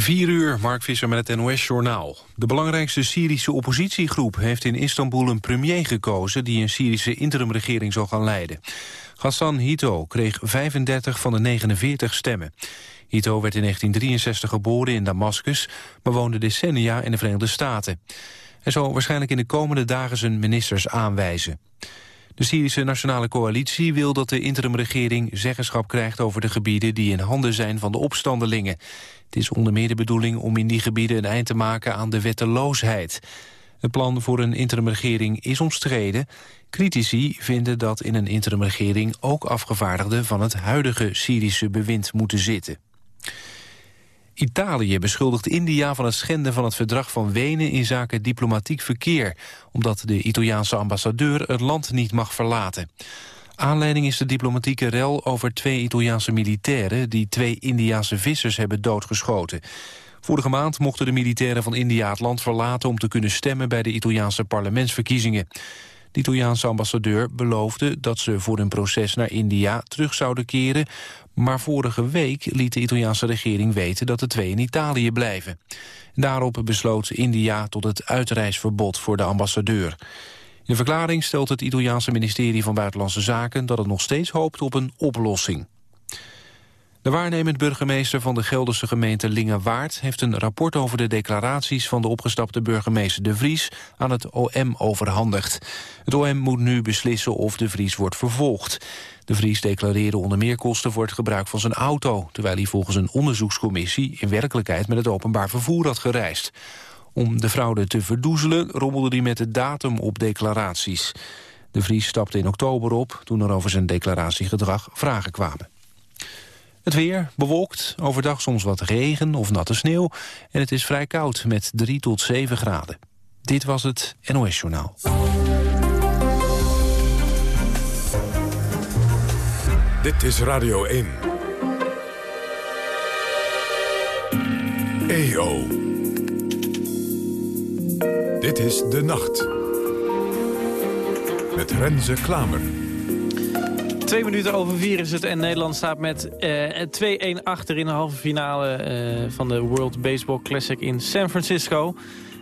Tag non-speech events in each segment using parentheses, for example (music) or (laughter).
4 uur, Mark Visser met het NOS-journaal. De belangrijkste Syrische oppositiegroep heeft in Istanbul een premier gekozen... die een Syrische interimregering zal gaan leiden. Ghassan Hito kreeg 35 van de 49 stemmen. Hito werd in 1963 geboren in Damascus... maar woonde decennia in de Verenigde Staten. Hij zal waarschijnlijk in de komende dagen zijn ministers aanwijzen. De Syrische Nationale Coalitie wil dat de interimregering zeggenschap krijgt over de gebieden die in handen zijn van de opstandelingen. Het is onder meer de bedoeling om in die gebieden een eind te maken aan de wetteloosheid. Het plan voor een interimregering is omstreden. Critici vinden dat in een interimregering ook afgevaardigden van het huidige Syrische bewind moeten zitten. Italië beschuldigt India van het schenden van het verdrag van Wenen in zaken diplomatiek verkeer, omdat de Italiaanse ambassadeur het land niet mag verlaten. Aanleiding is de diplomatieke rel over twee Italiaanse militairen... die twee Indiaanse vissers hebben doodgeschoten. Vorige maand mochten de militairen van India het land verlaten... om te kunnen stemmen bij de Italiaanse parlementsverkiezingen. De Italiaanse ambassadeur beloofde dat ze voor hun proces naar India terug zouden keren... maar vorige week liet de Italiaanse regering weten dat de twee in Italië blijven. Daarop besloot India tot het uitreisverbod voor de ambassadeur. In de verklaring stelt het Italiaanse ministerie van Buitenlandse Zaken... dat het nog steeds hoopt op een oplossing. De waarnemend burgemeester van de Gelderse gemeente Lingewaard... heeft een rapport over de declaraties van de opgestapte burgemeester De Vries... aan het OM overhandigd. Het OM moet nu beslissen of De Vries wordt vervolgd. De Vries declareerde onder meer kosten voor het gebruik van zijn auto... terwijl hij volgens een onderzoekscommissie... in werkelijkheid met het openbaar vervoer had gereisd. Om de fraude te verdoezelen rommelde hij met de datum op declaraties. De Vries stapte in oktober op toen er over zijn declaratiegedrag vragen kwamen. Het weer bewolkt, overdag soms wat regen of natte sneeuw... en het is vrij koud met 3 tot 7 graden. Dit was het NOS Journaal. Dit is Radio 1. EO. Dit is De Nacht. Met Renze Klamer. Twee minuten over vier is het en Nederland staat met uh, 2-1 achter in de halve finale uh, van de World Baseball Classic in San Francisco.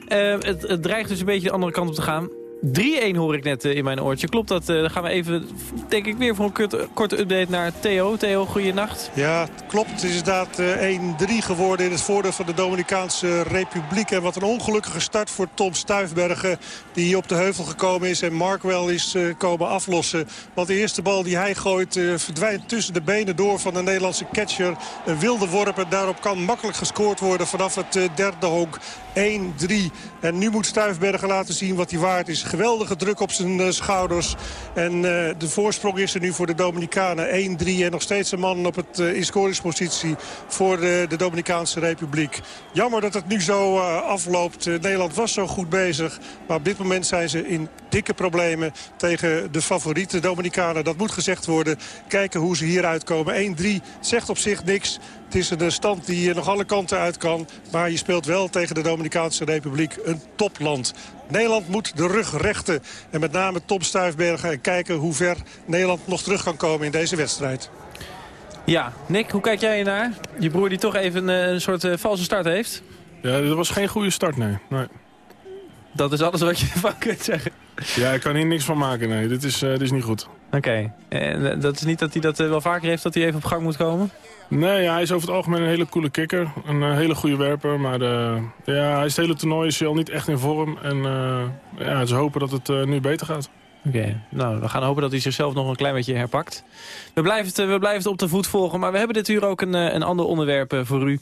Het, het, dreigt dus een beetje de andere kant op te gaan. 3-1 hoor ik net uh, in mijn oortje. Klopt dat? Uh, dan gaan we even, denk ik, weer voor een korte, update naar Theo. Theo, goeienacht. Ja, klopt. Het is inderdaad uh, 1-3 geworden in het voordeel van de Dominicaanse Republiek. En wat een ongelukkige start voor Tom Stuifbergen. Die op de heuvel gekomen is en Markwell is komen aflossen. Want de eerste bal die hij gooit verdwijnt tussen de benen door van de Nederlandse catcher. Een wilde worp en daarop kan makkelijk gescoord worden vanaf het derde honk. 1-3. En nu moet Stuifbergen laten zien wat hij waard is. Geweldige druk op zijn uh, schouders. En uh, de voorsprong is er nu voor de Dominicanen. 1-3 en nog steeds een man op het uh, inscoringspositie voor de Dominicaanse Republiek. Jammer dat het nu zo afloopt. Nederland was zo goed bezig. Maar op dit moment zijn ze in dikke problemen tegen de favoriete Dominicanen. Dat moet gezegd worden. Kijken hoe ze hieruit komen. 1-3 zegt op zich niks. Het is een stand die nog alle kanten uit kan. Maar je speelt wel tegen de Dominicaanse Republiek een topland. Nederland moet de rug rechten. En met name Tom Stuifbergen. En kijken hoe ver Nederland nog terug kan komen in deze wedstrijd. Ja, Nick, hoe kijk jij naar? Je broer die toch even een, een soort uh, valse start heeft? Ja, dat was geen goede start, nee. nee. Dat is alles wat je (laughs) ervan kunt zeggen? Ja, ik kan hier niks van maken, nee. Dit is, uh, dit is niet goed. Oké. Okay. Uh, dat is niet dat hij dat wel vaker heeft, dat hij even op gang moet komen? Nee, ja, hij is over het algemeen een hele coole kikker. Een uh, hele goede werper. Maar de, ja, hij is het hele toernooi is al niet echt in vorm. En uh, ja, ze hopen dat het uh, nu beter gaat. Oké, okay. nou, we gaan hopen dat hij zichzelf nog een klein beetje herpakt. We blijven het, we blijven het op de voet volgen. Maar we hebben dit uur ook een, een ander onderwerp voor u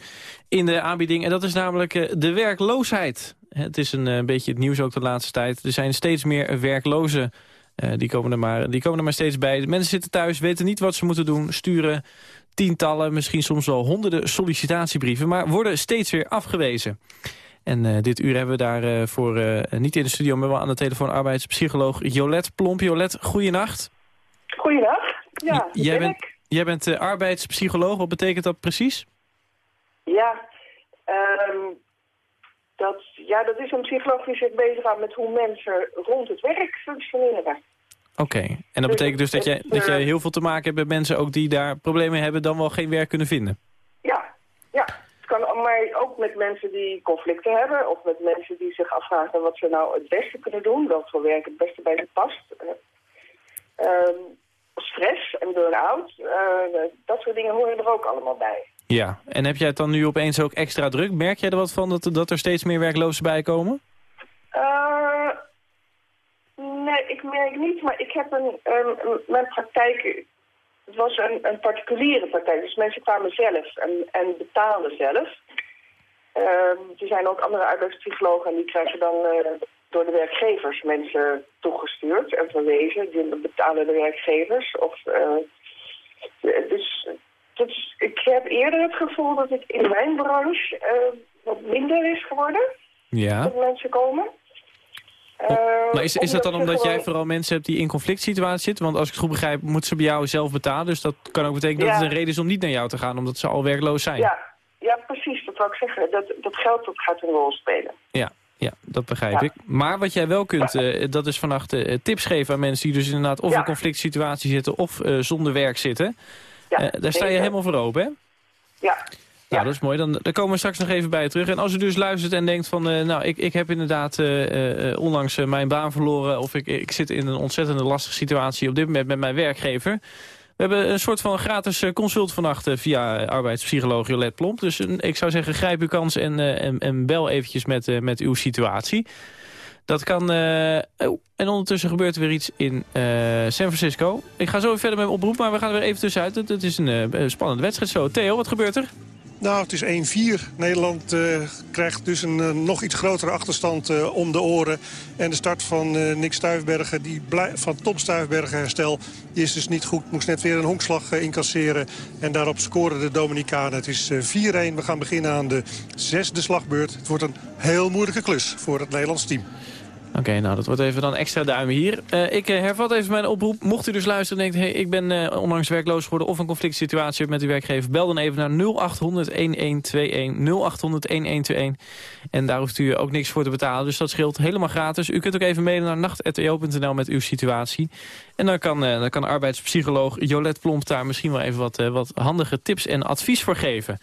in de aanbieding. En dat is namelijk de werkloosheid. Het is een, een beetje het nieuws ook de laatste tijd. Er zijn steeds meer werklozen. Die, komen er maar, die komen er maar steeds bij. Mensen zitten thuis, weten niet wat ze moeten doen, sturen tientallen, misschien soms wel honderden sollicitatiebrieven... maar worden steeds weer afgewezen. En uh, dit uur hebben we daarvoor uh, uh, niet in de studio... maar wel aan de telefoon arbeidspsycholoog Jolet Plomp. Jolet, goeienacht. Goeiedag, ja, jij bent, jij bent arbeidspsycholoog, wat betekent dat precies? Ja, um, dat, ja, dat is een psycholoog die zich bezighoudt met hoe mensen rond het werk functioneren. Oké, okay. en dat betekent dus dat jij, dat jij heel veel te maken hebt met mensen ook die daar problemen hebben... dan wel geen werk kunnen vinden? Ja, ja. Het kan maar ook met mensen die conflicten hebben... of met mensen die zich afvragen wat ze nou het beste kunnen doen. Welk voor werk het beste bij ze past. Ehm, stress en burn-out, dat soort dingen horen er ook allemaal bij. Ja, en heb jij het dan nu opeens ook extra druk? Merk jij er wat van dat, dat er steeds meer werklozen bij komen? Uh, nee, ik merk niet, maar ik heb een, mijn praktijk, het was een, een, particuliere praktijk. Dus mensen kwamen zelf en, en betaalden zelf. Uh, er zijn ook andere arbeidspsychologen en die krijgen dan uh, door de werkgevers mensen toegestuurd en verwezen. Die betalen de werkgevers. Of, uh, dus dus ik heb eerder het gevoel dat het in mijn branche uh, wat minder is geworden. Ja. Dat mensen komen. Uh, maar is, is dat dan omdat jij vooral mensen hebt die in conflict situatie zitten? Want als ik het goed begrijp, moeten ze bij jou zelf betalen. Dus dat kan ook betekenen dat het een reden is om niet naar jou te gaan, omdat ze al werkloos zijn. Ja, ja precies. Dat wou ik zeggen. Dat, dat geld dat gaat een rol spelen. Ja, ja, dat begrijp ik. Maar wat jij wel kunt, uh, dat is vannacht uh, tips geven aan mensen die dus inderdaad of in conflict situatie zitten of uh, zonder werk zitten. Ja, daar sta je helemaal voor open, hè? Ja. Nou, dat is mooi. Dan, dan komen we straks nog even bij je terug. En als u dus luistert en denkt van... Uh, nou, ik, ik heb inderdaad uh, uh, onlangs mijn baan verloren... of ik, ik zit in een ontzettend lastige situatie op dit moment met mijn werkgever... We hebben een soort van gratis consult vannacht via arbeidspsycholoog Jolette Plomp. Dus ik zou zeggen, grijp uw kans en, en, en bel eventjes met, met uw situatie. Dat kan... Uh, oh, en ondertussen gebeurt er weer iets in uh, San Francisco. Ik ga zo weer verder met mijn oproep, maar we gaan er weer even tussenuit. Het, is een uh, spannende wedstrijd zo. Theo, wat gebeurt er? Nou, het is 1-4. Nederland krijgt dus een nog iets grotere achterstand om de oren. En de start van Nick Stuifbergen, die van Tom Stuifbergen herstel... die is dus niet goed. Moest net weer een honkslag incasseren. En daarop scoren de Dominicanen. Het is 4-1. We gaan beginnen aan de zesde slagbeurt. Het wordt een heel moeilijke klus voor het Nederlands team. Oké, nou dat wordt even dan extra duimen hier. Uh, ik uh, hervat even mijn oproep. Mocht u dus luisteren en denkt... Hey, ik ben uh, onlangs werkloos geworden of een conflict situatie met uw werkgever... bel dan even naar 0800-1121. 0800-1121. En daar hoeft u ook niks voor te betalen. Dus dat scheelt helemaal gratis. U kunt ook even mailen naar nacht.eo.nl met uw situatie. En dan kan, dan kan arbeidspsycholoog Jolette Plomp daar misschien wel even wat, wat handige tips en advies voor geven.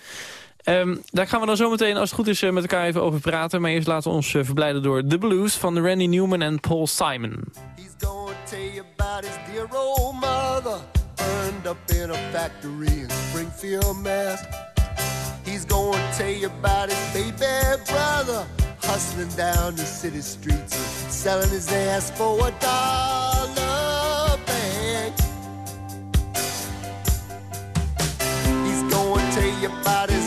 Um, daar gaan we dan zometeen, als het goed is, met elkaar even over praten. Maar eerst laten we ons uh, verblijden door The Blues van Randy Newman en Paul Simon. He's gonna tell you about his dear old mother. Burned up in a factory in Springfield, Mass. He's gonna tell you about his baby brother. Hustling down the city streets, selling his ass for a dollar bag. He's gonna tell you about his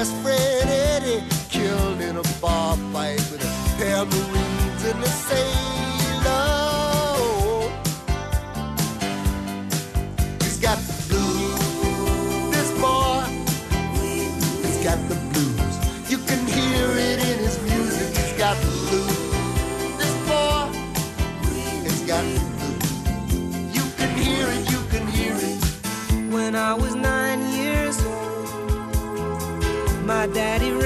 best friend Eddie, killed in a bar fight with a pair of Marines and a sailor. He's got the blues, this boy. He's got the my daddy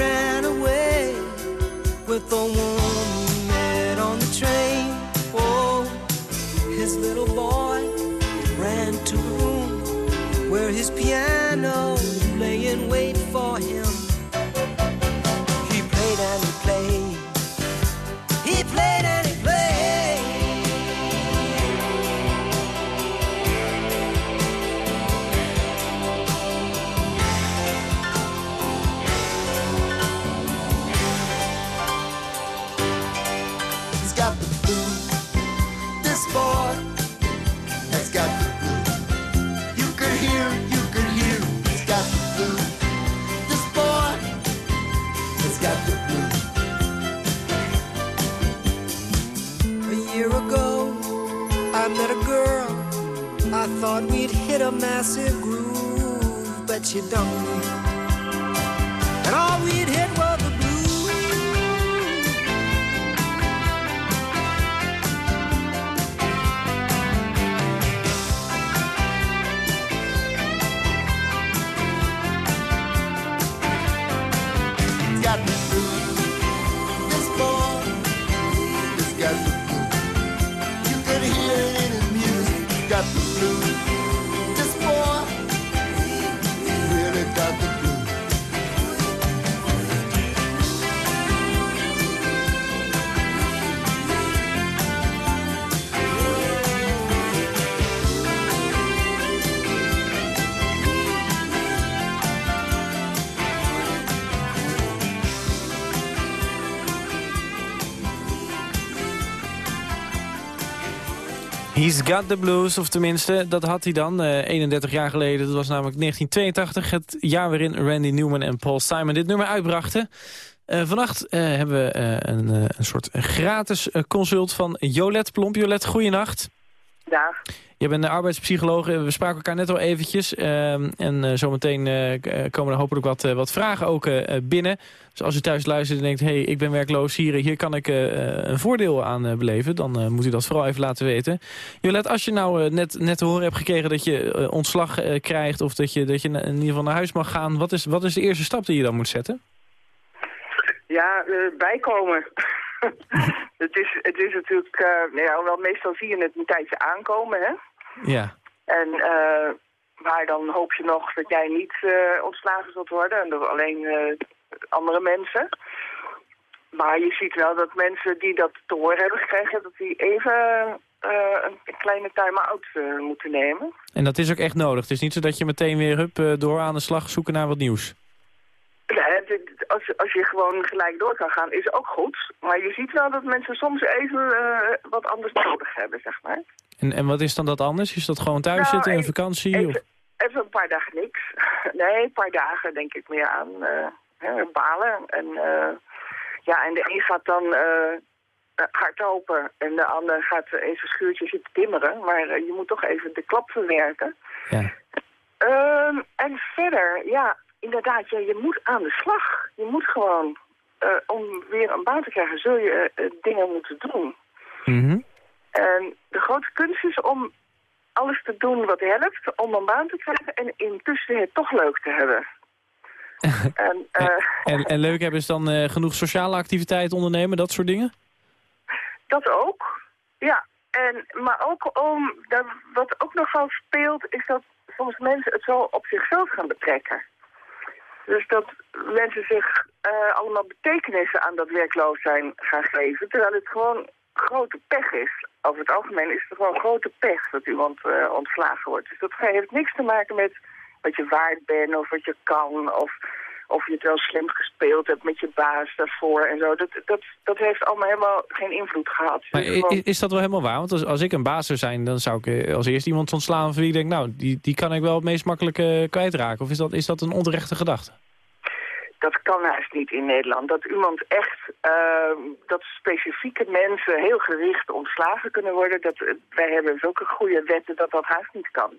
thought we'd hit a massive groove, but you me. And all we'd hit was He's got the blues, of tenminste, dat had hij dan eh, 31 jaar geleden. Dat was namelijk 1982, het jaar waarin Randy Newman en Paul Simon dit nummer uitbrachten. Eh, vannacht eh, hebben we eh, een, eh, een soort gratis eh, consult van Jolet Plomp. Jolet, goeienacht. Dag. Je bent een arbeidspsycholoog. We spraken elkaar net al eventjes. ehm, en eh, zometeen eh, eh, komen er hopelijk wat, wat vragen ook binnen. Dus als u thuis luistert en denkt... hé, hey, ik ben werkloos, hier, hier kan ik een voordeel aan beleven... dan moet u dat vooral even laten weten. Jolet, als je nou net, net te horen hebt gekregen dat je ontslag krijgt... of dat je, dat je in ieder geval naar huis mag gaan... Wat is, wat is de eerste stap die je dan moet zetten? Ja, bijkomen. (laughs) het, is, het is natuurlijk, eh, nou ja, wel meestal zie je het een tijdje aankomen, hè. Ja. En, eh, maar dan hoop je nog dat jij niet eh, ontslagen zult worden, en door alleen eh, andere mensen. Maar je ziet wel dat mensen die dat te horen hebben gekregen, dat die even eh, een, kleine time-out eh, moeten nemen. En dat is ook echt nodig. Het is niet zo dat je meteen weer hup, eh, door aan de slag zoeken naar wat nieuws. Ja, het- het- als, als je gewoon gelijk door kan gaan, is ook goed. Maar je ziet wel dat mensen soms even eh, wat anders nodig hebben, zeg maar. En, en wat is dan dat anders? Is dat gewoon thuis Nou, zitten, even- vakantie? Of? Even, even een paar dagen niks. (laughs) Nee, een paar dagen denk ik meer aan eh, hè, balen. En, eh, ja, en de een gaat dan hardlopen en de ander gaat in zijn schuurtje zitten timmeren. Maar je moet toch even de klap verwerken. Ja. Ehm, en verder, ja, inderdaad, ja, je moet aan de slag. Je moet gewoon, eh, om weer een baan te krijgen, zul je eh, dingen moeten doen. Mhm. En de grote kunst is om alles te doen wat helpt om een baan te krijgen en intussen het toch leuk te hebben. (laughs) en, eh, En, en leuk hebben is dan eh, genoeg sociale activiteit ondernemen, dat soort dingen? dat ook, ja. En, maar ook om, dat, wat ook nog wel speelt, is dat soms mensen het zo op zichzelf gaan betrekken. Dus dat mensen zich eh, allemaal betekenissen aan dat werkloos zijn gaan geven, terwijl het gewoon grote pech is. Over het algemeen is het gewoon grote pech dat iemand eh, ontslagen wordt. Dus dat heeft niks te maken met wat je waard bent of wat je kan of, of je het wel slim gespeeld hebt met je baas daarvoor en zo. Dat, dat, dat heeft allemaal helemaal geen invloed gehad. Maar is gewoon- dat wel helemaal waar? Want als, als ik een baas zou zijn, dan zou ik eh, als eerst iemand ontslaan van wie ik denk, nou, die, die kan ik wel het meest makkelijk eh, kwijtraken. Of is dat, is dat een onterechte gedachte? dat kan haast niet in Nederland. Dat iemand echt, eh, dat specifieke mensen heel gericht ontslagen kunnen worden. Dat, eh, wij hebben zulke goede wetten dat dat haast niet kan.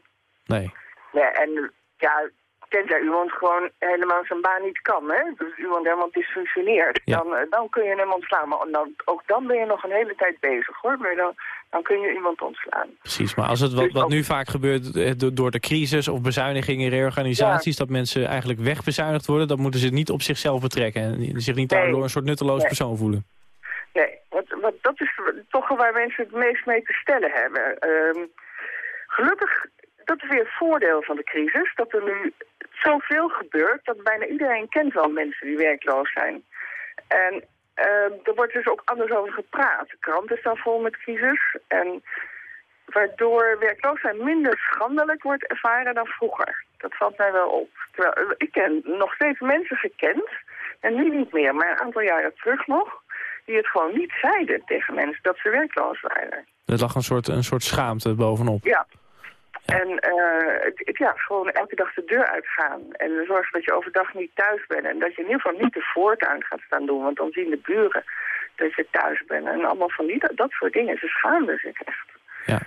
Nee. Nee, en ja, tenzij iemand gewoon helemaal zijn baan niet kan, hè. Dus iemand helemaal dysfunctioneert. Ja. Dan, eh, dan kun je hem ontslaan. Maar dan, ook dan ben je nog een hele tijd bezig, hoor. Maar dan, dan kun je iemand ontslaan. Precies, maar als het wat, Dus wat ook- nu vaak gebeurt eh, do- door de crisis of bezuinigingen, reorganisaties, dat mensen eigenlijk wegbezuinigd worden, dan moeten ze niet op zichzelf betrekken en zich niet Nee. daardoor een soort nutteloos Nee. persoon voelen. Nee, wat, wat, dat is toch waar mensen het meest mee te stellen hebben. Ehm, gelukkig, dat is weer het voordeel van de crisis, dat er nu zoveel gebeurt, dat bijna iedereen kent wel mensen die werkloos zijn. En ehm, er wordt dus ook anders over gepraat. De krant is dan vol met crisis. En waardoor werkloos zijn minder schandelijk wordt ervaren dan vroeger. Dat valt mij wel op. Terwijl, eh, ik ken nog steeds mensen gekend, en nu niet meer, maar een aantal jaren terug nog, die het gewoon niet zeiden tegen mensen dat ze werkloos waren. Er lag een soort, een soort schaamte bovenop. Ja. En eh, ja, gewoon elke dag de deur uitgaan. En zorgen dat je overdag niet thuis bent. En dat je in ieder geval niet de voortuin gaat staan doen. Want dan zien de buren dat je thuis bent. En allemaal van die, dat soort dingen. Ze schaamden zich echt. Ja.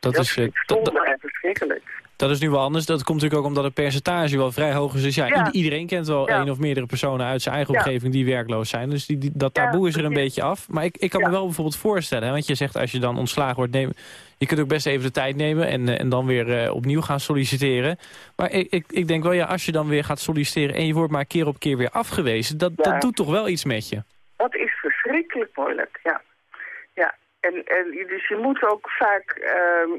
Dat, is, eh, dat, dat- stom en verschrikkelijk. dat is nu wel anders. Dat komt natuurlijk ook omdat het percentage wel vrij hoog is. Dus ja, iedereen kent wel Ja. één of meerdere personen uit zijn eigen Ja. omgeving die werkloos zijn. Dus die, die- dat taboe is er een beetje af. Maar ik, ik kan me wel bijvoorbeeld voorstellen, hè, want je zegt als je dan ontslagen wordt, neem, je kunt ook best even de tijd nemen en, eh, en dan weer eh, opnieuw gaan solliciteren. Maar ik, ik, ik denk wel, ja, als je dan weer gaat solliciteren en je wordt maar keer op keer weer afgewezen, dat, Ja. dat doet toch wel iets met je. Dat is verschrikkelijk moeilijk, ja. Ja, en, en dus je moet ook vaak ehm,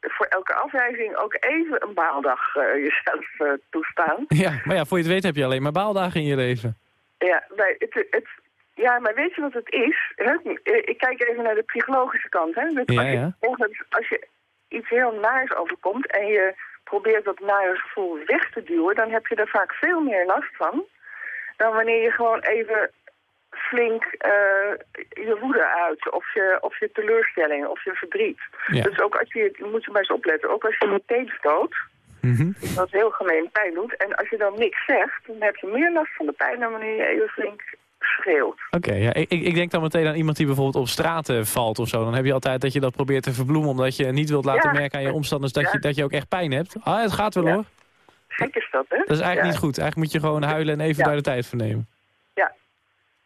voor elke afwijzing ook even een baaldag eh, (laughs) jezelf toestaan. Ja, maar ja, voor je het weet heb je alleen maar baaldagen in je leven. Ja, bij het, het, ja, maar weet je wat het is? Hè? Ik kijk even naar de psychologische kant. Hè? Dus Ja, als, je, ja. als je iets heel naars overkomt en je probeert dat nare gevoel weg te duwen... dan heb je er vaak veel meer last van dan wanneer je gewoon even flink eh, je woede uit, of je, of je teleurstelling, of je verdriet. Ja. Dus ook als je, je moet je maar eens opletten, ook als je meteen stoot, Mhm. wat heel gemeen pijn doet, en als je dan niks zegt, dan heb je meer last van de pijn dan wanneer je even flink Oké, ja, ik, ik denk dan meteen aan iemand die bijvoorbeeld op straat eh, valt of zo. Dan heb je altijd dat je dat probeert te verbloemen... omdat je niet wilt laten Ja. merken aan je omstanders dat, Ja. je, dat je ook echt pijn hebt. Ah, het gaat wel hoor. Gek is dat, hè? Dat is eigenlijk niet goed. Eigenlijk moet je gewoon huilen en even daar de tijd voor nemen.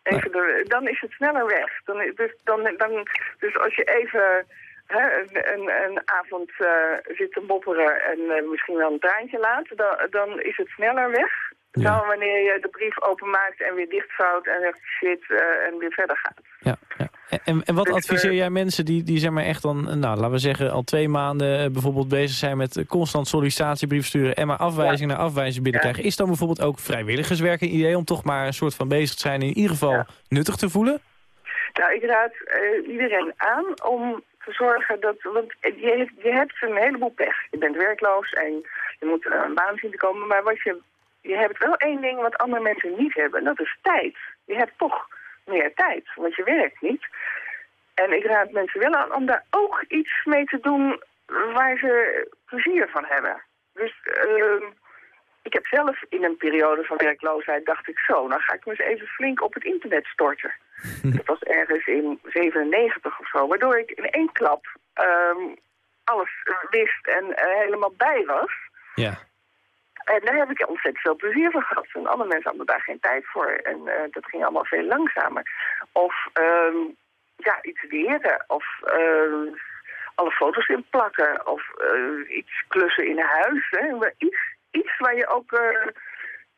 Even dan is het sneller weg. Dan, dus, dan, dan, dus als je even hè, een, een, een avond eh, zit te mopperen en eh, misschien wel een traantje laat, dan, dan is het sneller weg. Ja. Dan wanneer je de brief openmaakt en weer dichtvouwt en zegt shit eh, en weer verder gaat. Ja, ja. En, en wat Dus, adviseer eh, jij mensen die, die zeg maar echt dan, nou, laten we zeggen, al twee maanden eh, bijvoorbeeld bezig zijn met eh, constant sollicitatiebrief sturen en maar afwijzing naar afwijzing binnenkrijgen. Is dan bijvoorbeeld ook vrijwilligerswerk een idee om toch maar een soort van bezig te zijn en in ieder geval Ja. nuttig te voelen? Nou, ik raad eh, iedereen aan om te zorgen dat... Want je, hebt- je hebt een heleboel pech. Je bent werkloos en je moet een baan zien te komen. Maar wat je, je hebt wel één ding wat andere mensen niet hebben. En dat is tijd. Je hebt toch meer tijd, want je werkt niet. En ik raad mensen wel aan om daar ook iets mee te doen waar ze plezier van hebben. Dus... ehm, ik heb zelf in een periode van werkloosheid dacht ik zo, dan ga ik me eens even flink op het internet storten. (laughs) Dat was ergens in 97 of zo, waardoor ik in één klap ehm, alles wist en eh, helemaal bij was. Ja. En daar heb ik ontzettend veel plezier van gehad. En andere mensen hadden daar geen tijd voor. En eh, dat ging allemaal veel langzamer. Of ehm, ja, iets leren. Of ehm, alle foto's in plakken. Of eh, iets klussen in huis. Hè. Iets, iets waar je ook eh,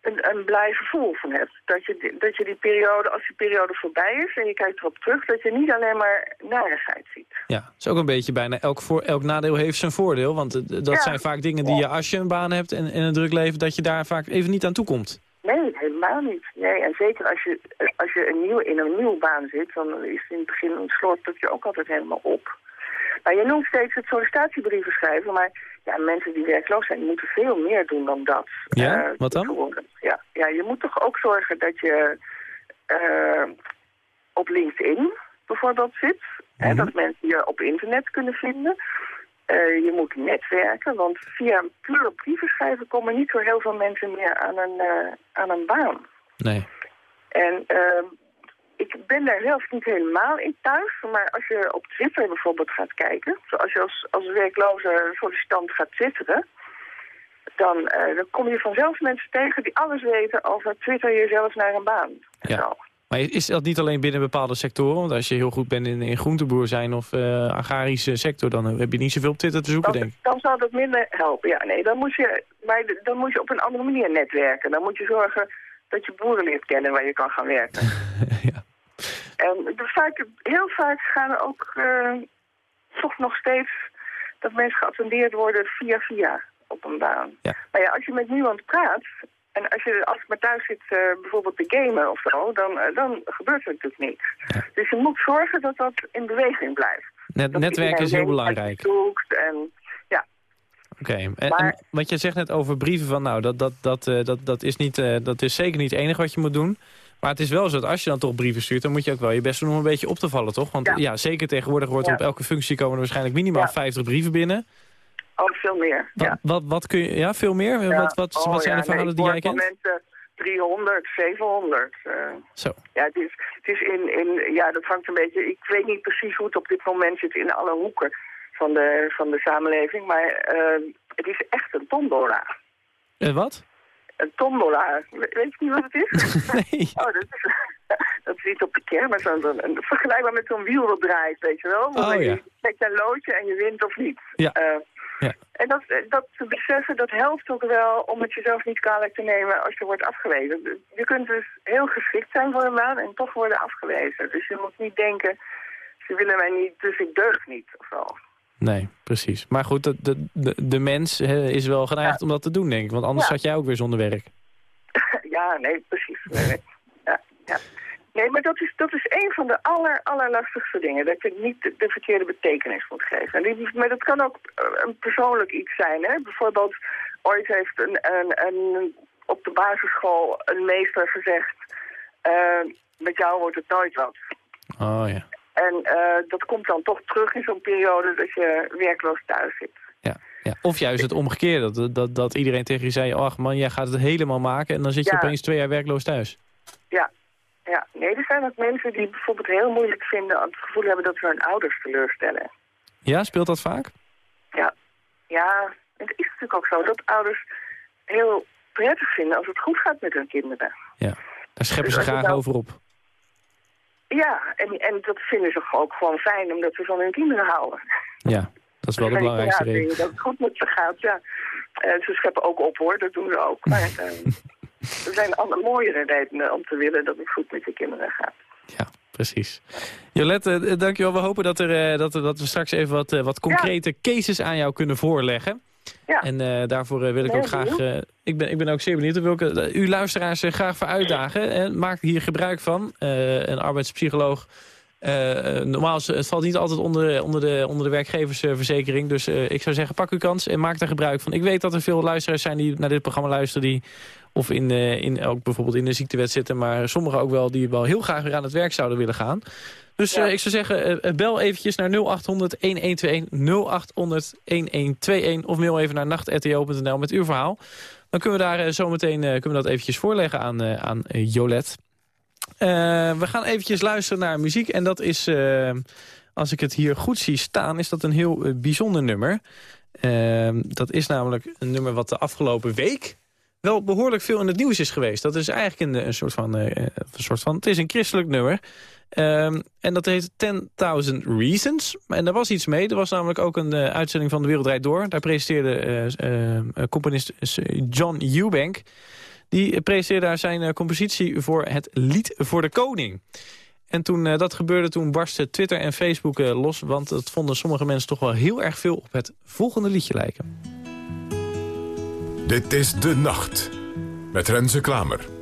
een, een blij gevoel van hebt. Dat je, dat je die periode, als die periode voorbij is en je kijkt erop terug... dat je niet alleen maar narigheid ziet. Ja, het is ook een beetje bijna elk, voor, elk nadeel heeft zijn voordeel. Want eh, dat Ja. zijn vaak dingen die je als je een baan hebt en, en een druk leven... dat je daar vaak even niet aan toe komt. Nee, helemaal niet. Nee, en zeker als je, als je een nieuw, in een nieuwe baan zit, dan is in het begin een slorpt ook altijd helemaal op. Maar je noemt steeds het sollicitatiebrieven schrijven, maar ja, mensen die werkloos zijn, die moeten veel meer doen dan dat. Ja? Eh, Wat dan? Ja, ja, je moet toch ook zorgen dat je eh, op LinkedIn bijvoorbeeld zit. Mhm. En dat mensen je op internet kunnen vinden. Eh, je moet netwerken, want via puur brieven schrijven komen niet zo heel veel mensen meer aan een, aan een baan. Nee. En ehm, ik ben daar zelf niet helemaal in thuis, maar als je op Twitter bijvoorbeeld gaat kijken, zoals je als, als werkloze sollicitant gaat twitteren, dan, eh, dan kom je vanzelf mensen tegen die alles weten over Twitter jezelf naar een baan. Ja. zo. Maar is dat niet alleen binnen bepaalde sectoren? Want als je heel goed bent in, in groenteboer zijn of eh, agrarische sector... dan heb je niet zoveel op Twitter te zoeken, Dan, denk ik. dan zal dat minder helpen. Ja, nee, dan moet, je, maar dan moet je op een andere manier netwerken. Dan moet je zorgen dat je boeren leert kennen waar je kan gaan werken. (laughs) ja. En de vaak, heel vaak gaan er ook eh, toch nog steeds dat mensen geattendeerd worden via via op een baan. Ja. Maar ja, als je met niemand praat en als je als je maar thuis zit eh, bijvoorbeeld te gamen of zo, dan, eh, dan gebeurt er natuurlijk niks. Dus je moet zorgen dat dat in beweging blijft. Net, Dat netwerken is heel belangrijk. je zoekt en ja. Oké, en, Maar- en wat jij zegt net over brieven van, nou, dat, dat, dat, dat, dat, is niet, dat is zeker niet het enige wat je moet doen. Maar het is wel zo dat als je dan toch brieven stuurt, dan moet je ook wel je best doen om een beetje op te vallen, toch? Want ja, Ja. zeker tegenwoordig wordt er op elke functie komen er waarschijnlijk minimaal Ja. 50 brieven binnen. Oh, veel meer. Wat, ja. wat, wat kun je, ja, veel meer? Wat, wat, Oh, wat zijn de verhalen nee, die jij kent? van mensen 300, 700. eh. Zo. Ja, het is, het is in, in, ja, dat hangt een beetje, ik weet niet precies hoe het op dit moment zit in alle hoeken van de, van de samenleving, maar eh, het is echt een tombola. Eh, wat? Een tombola, We- weet je niet wat het is? (laughs) nee. Oh, dat is, (laughs) dat is iets op de kermis, een- vergelijkbaar met zo'n wiel dat draait, weet je wel. Oh, ja. Je trekt een loodje en je wint of niet. Ja. Eh, Ja. En dat, dat te beseffen, dat helpt ook wel om het jezelf niet kwalijk te nemen als je wordt afgewezen. Je kunt dus heel geschikt zijn voor een baan en toch worden afgewezen. Dus je moet niet denken, ze willen mij niet, dus ik deug niet of zo. Nee, precies. Maar goed, de, de, de, mens is wel geneigd om dat te doen, denk ik. Want anders Ja. zat jij ook weer zonder werk. (laughs) Ja, nee, precies. Nee, nee. Ja, ja. nee maar dat is, dat is een van de aller, allerlastigste dingen. Dat je niet de, de verkeerde betekenis moet geven. En die, maar dat kan ook eh, een persoonlijk iets zijn. Hè? Bijvoorbeeld, ooit heeft een, een, een, op de basisschool een meester gezegd... eh, met jou wordt het nooit wat. Oh ja. En eh, dat komt dan toch terug in zo'n periode dat je werkloos thuis zit. Ja, ja. Of juist het omgekeerde. Dat, dat, dat iedereen tegen je zei, ach man, jij gaat het helemaal maken... en dan zit je Ja. opeens twee jaar werkloos thuis. Ja. ja, nee, er zijn ook mensen die bijvoorbeeld heel moeilijk vinden... het gevoel hebben dat ze hun ouders teleurstellen. Ja, speelt dat vaak? Ja, ja, het is natuurlijk ook zo dat ouders heel prettig vinden als het goed gaat met hun kinderen. Ja, daar scheppen ze Dus graag nou- over op. Ja, en, en dat vinden ze ook gewoon fijn omdat ze van hun kinderen houden. Ja, dat is wel de belangrijkste reden. Dat het goed met ze gaat, ja. Eh, ze scheppen ook op hoor, dat doen ze ook. Maar (laughs) eh, er zijn andere mooiere redenen om te willen dat het goed met je kinderen gaat. Ja, precies. Jolette, eh, dankjewel. We hopen dat, er, dat, er- dat we straks even wat, wat concrete cases aan jou kunnen voorleggen. Ja. En eh, daarvoor eh, wil ik ook graag... eh, ik, ben, ik ben ook zeer benieuwd. Daar wil ik uw luisteraars graag voor uitdagen. En maak hier gebruik van. Een arbeidspsycholoog... eh, normaal is het valt niet altijd onder, onder, de, onder de werkgeversverzekering. Dus eh, ik zou zeggen, pak uw kans en maak daar gebruik van. Ik weet dat er veel luisteraars zijn die naar dit programma luisteren... die of in, eh, in, ook bijvoorbeeld in de ziektewet zitten... maar sommigen ook wel die wel heel graag weer aan het werk zouden willen gaan. Dus Ja. ik zou zeggen, bel eventjes naar 0800-1121, 0800-1121... of mail even naar nacht.rto.nl met uw verhaal. Dan kunnen we daar zometeen eh, kunnen we dat eventjes voorleggen aan, aan Jolet. Eh, we gaan eventjes luisteren naar muziek. En dat is, eh, als ik het hier goed zie staan, is dat een heel eh, bijzonder nummer. Eh, dat is namelijk een nummer wat de afgelopen week wel behoorlijk veel in het nieuws is geweest. Dat is eigenlijk een, een, soort, van, een soort van... Het is een christelijk nummer. Ehm, en dat heet 10.000 Reasons. En daar was iets mee. Er was namelijk ook een uitzending van De Wereld Door. Daar presenteerde componist John Eubank... die presenteerde daar zijn eh, compositie voor het Lied voor de Koning. En toen eh, dat gebeurde, toen barstte Twitter en Facebook eh, los... want dat vonden sommige mensen toch wel heel erg veel op het volgende liedje lijken. Dit is De Nacht. Met Renze Klamer.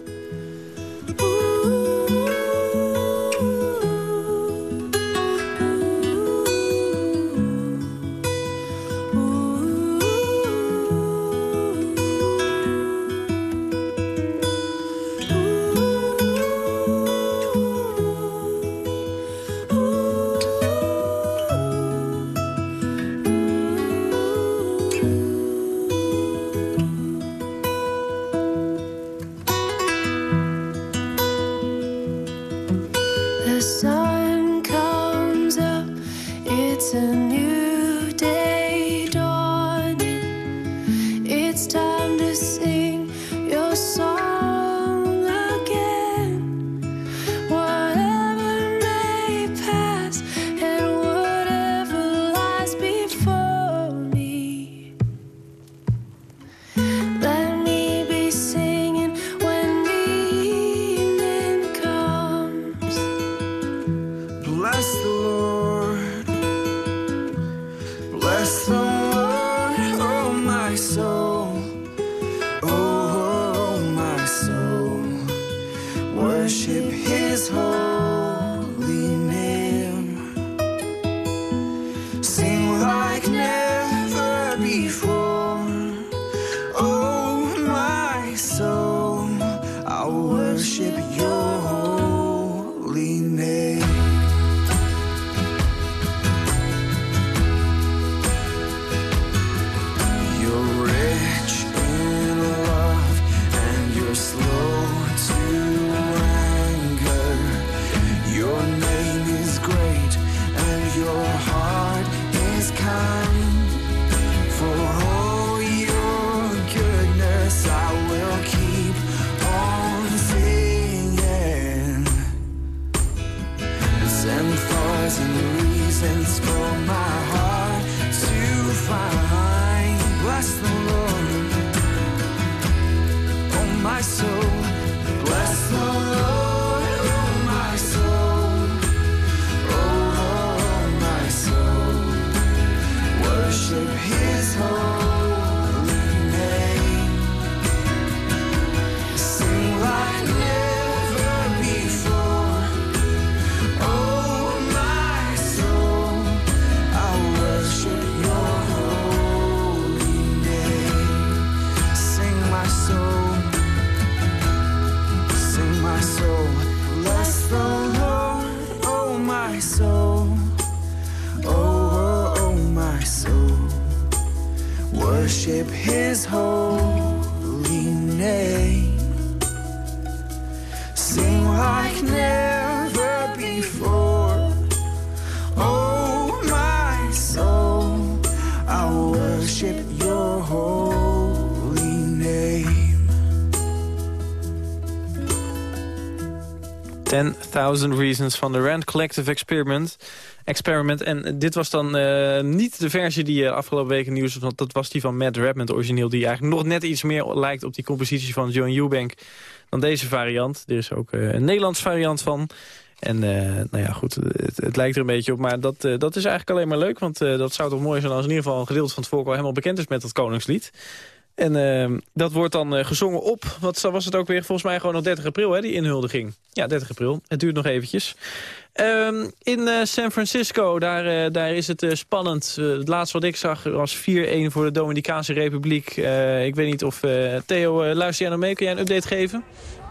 10,000 Reasons van de Rand Collective Experiment. Experiment. En dit was dan eh, niet de versie die uh, afgelopen weken nieuws was. Dat was die van Matt Redman, origineel. Die eigenlijk nog net iets meer lijkt op die compositie van John Eubank dan deze variant. Er is ook uh, een Nederlands variant van. En nou ja, goed, het, het, lijkt er een beetje op. Maar dat, dat is eigenlijk alleen maar leuk. Want dat zou toch mooi zijn als in ieder geval een gedeelte van het volk al helemaal bekend is met dat Koningslied. En uh, dat wordt dan uh, gezongen op, wat was het ook weer, volgens mij gewoon op 30 april, hè, die inhuldiging. Ja, 30 april. Het duurt nog eventjes. Uh, in uh, San Francisco, daar, daar is het spannend. het laatste wat ik zag was 4-1 voor de Dominicaanse Republiek. ik weet niet of, Theo, luister jij nog mee? Kun jij een update geven?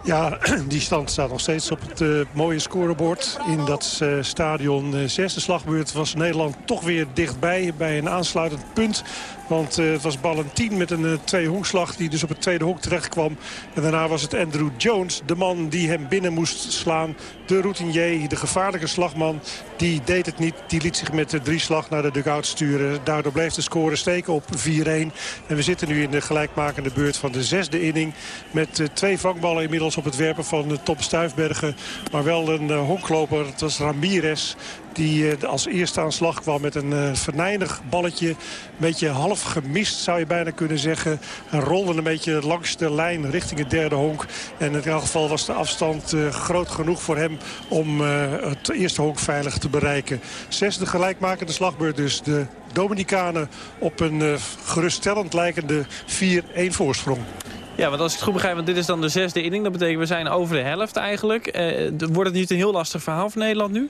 Ja, (clears throat) die stand staat nog steeds op het mooie scorebord in dat stadion. Uh, zesde slagbeurt was Nederland toch weer dichtbij bij een aansluitend punt. Want het was Ballantien met een twee hoekslag die dus op het tweede honk terecht kwam. En daarna was het Andrew Jones, de man die hem binnen moest slaan. De routinier, de gevaarlijke slagman, die deed het niet. Die liet zich met de drie slag naar de dugout sturen. Daardoor bleef de score steken op 4-1. En we zitten nu in de gelijkmakende beurt van de zesde inning. Met twee vangballen inmiddels op het werpen van Top Stuifbergen. Maar wel een honkloper, het was Ramirez die uh, als eerste aan slag kwam met een uh, venijnig balletje. Een beetje half gemist zou je bijna kunnen zeggen. En rolde een beetje langs de lijn richting het derde honk. En in elk geval was de afstand uh, groot genoeg voor hem om het eerste honk veilig te bereiken. Zesde gelijkmakende slagbeurt dus. De Dominicanen op een geruststellend lijkende 4-1 voorsprong. Ja, want als ik het goed begrijp, want dit is dan de zesde inning. Dat betekent we zijn over de helft eigenlijk. Uh, wordt het niet een heel lastig verhaal voor Nederland nu?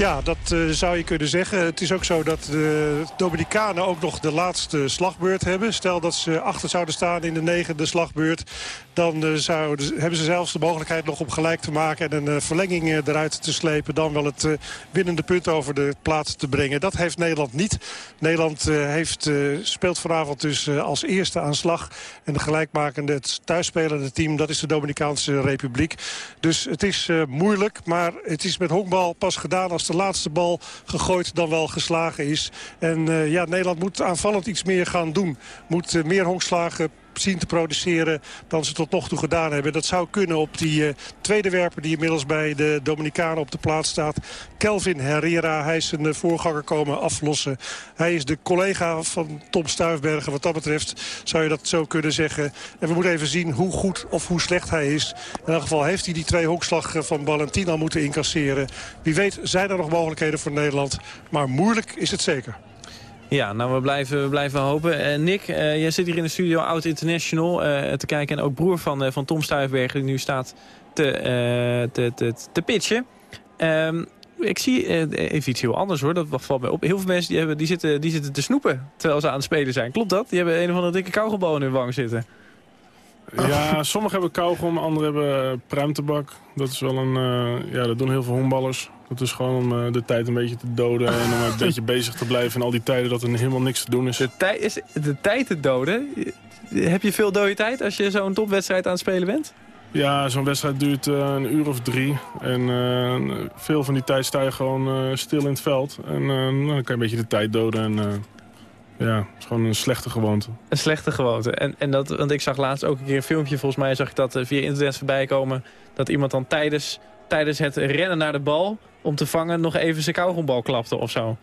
Ja, dat uh, zou je kunnen zeggen. Het is ook zo dat de Dominicanen ook nog de laatste slagbeurt hebben. Stel dat ze achter zouden staan in de negende slagbeurt... dan uh, zouden, hebben ze zelfs de mogelijkheid nog om gelijk te maken... en een uh, verlenging eruit te slepen. Dan wel het winnende punt over de plaats te brengen. Dat heeft Nederland niet. Nederland heeft, speelt vanavond dus als eerste aan slag. En de gelijkmakende, het thuisspelende team... dat is de Dominicaanse Republiek. Dus het is moeilijk, maar het is met honkbal pas gedaan... als de laatste bal gegooid dan wel geslagen is. En uh, ja, Nederland moet aanvallend iets meer gaan doen. Moet uh, meer honkslagen zien te produceren dan ze tot nog toe gedaan hebben. Dat zou kunnen op die uh, tweede werper die inmiddels bij de Dominicanen op de plaats staat. Kelvin Herrera, hij is zijn uh, voorganger komen aflossen. Hij is de collega van Tom Stuifbergen. Wat dat betreft zou je dat zo kunnen zeggen. En we moeten even zien hoe goed of hoe slecht hij is. In elk geval heeft hij die twee hoekslag van Ballantin al moeten incasseren. Wie weet zijn er nog mogelijkheden voor Nederland. Maar moeilijk is het zeker. Ja, nou we blijven, we blijven hopen. Uh, Nick, uh, jij zit hier in de studio Oud International uh, te kijken. En ook broer van, van Tom Stuifberg die nu staat te, te, te, te pitchen. Um, ik zie even iets heel anders hoor, dat valt mij op. Heel veel mensen die, hebben, die, zitten, die zitten te snoepen terwijl ze aan het spelen zijn. Klopt dat? Die hebben een of andere dikke kauwgeboom in hun wang zitten. Ja, sommigen hebben kauwgom, anderen hebben pruimtebak. Dat is wel een, ja, dat doen heel veel honkballers. Dat is gewoon om uh, de tijd een beetje te doden en om een (laughs) beetje bezig te blijven in al die tijden dat er helemaal niks te doen is. De, tij is de tijd te doden? Heb je veel dode tijd als je zo'n topwedstrijd aan het spelen bent? Ja, zo'n wedstrijd duurt uh, een uur of drie. En uh, veel van die tijd sta je gewoon stil in het veld. En dan kan je een beetje de tijd doden. En, ja, het is gewoon een slechte gewoonte. Een slechte gewoonte. En, en dat, want ik zag laatst ook een keer een filmpje, volgens mij zag ik dat via internet voorbij komen. Dat iemand dan tijdens, tijdens het rennen naar de bal om te vangen nog even zijn kauwgombal klapte of zo.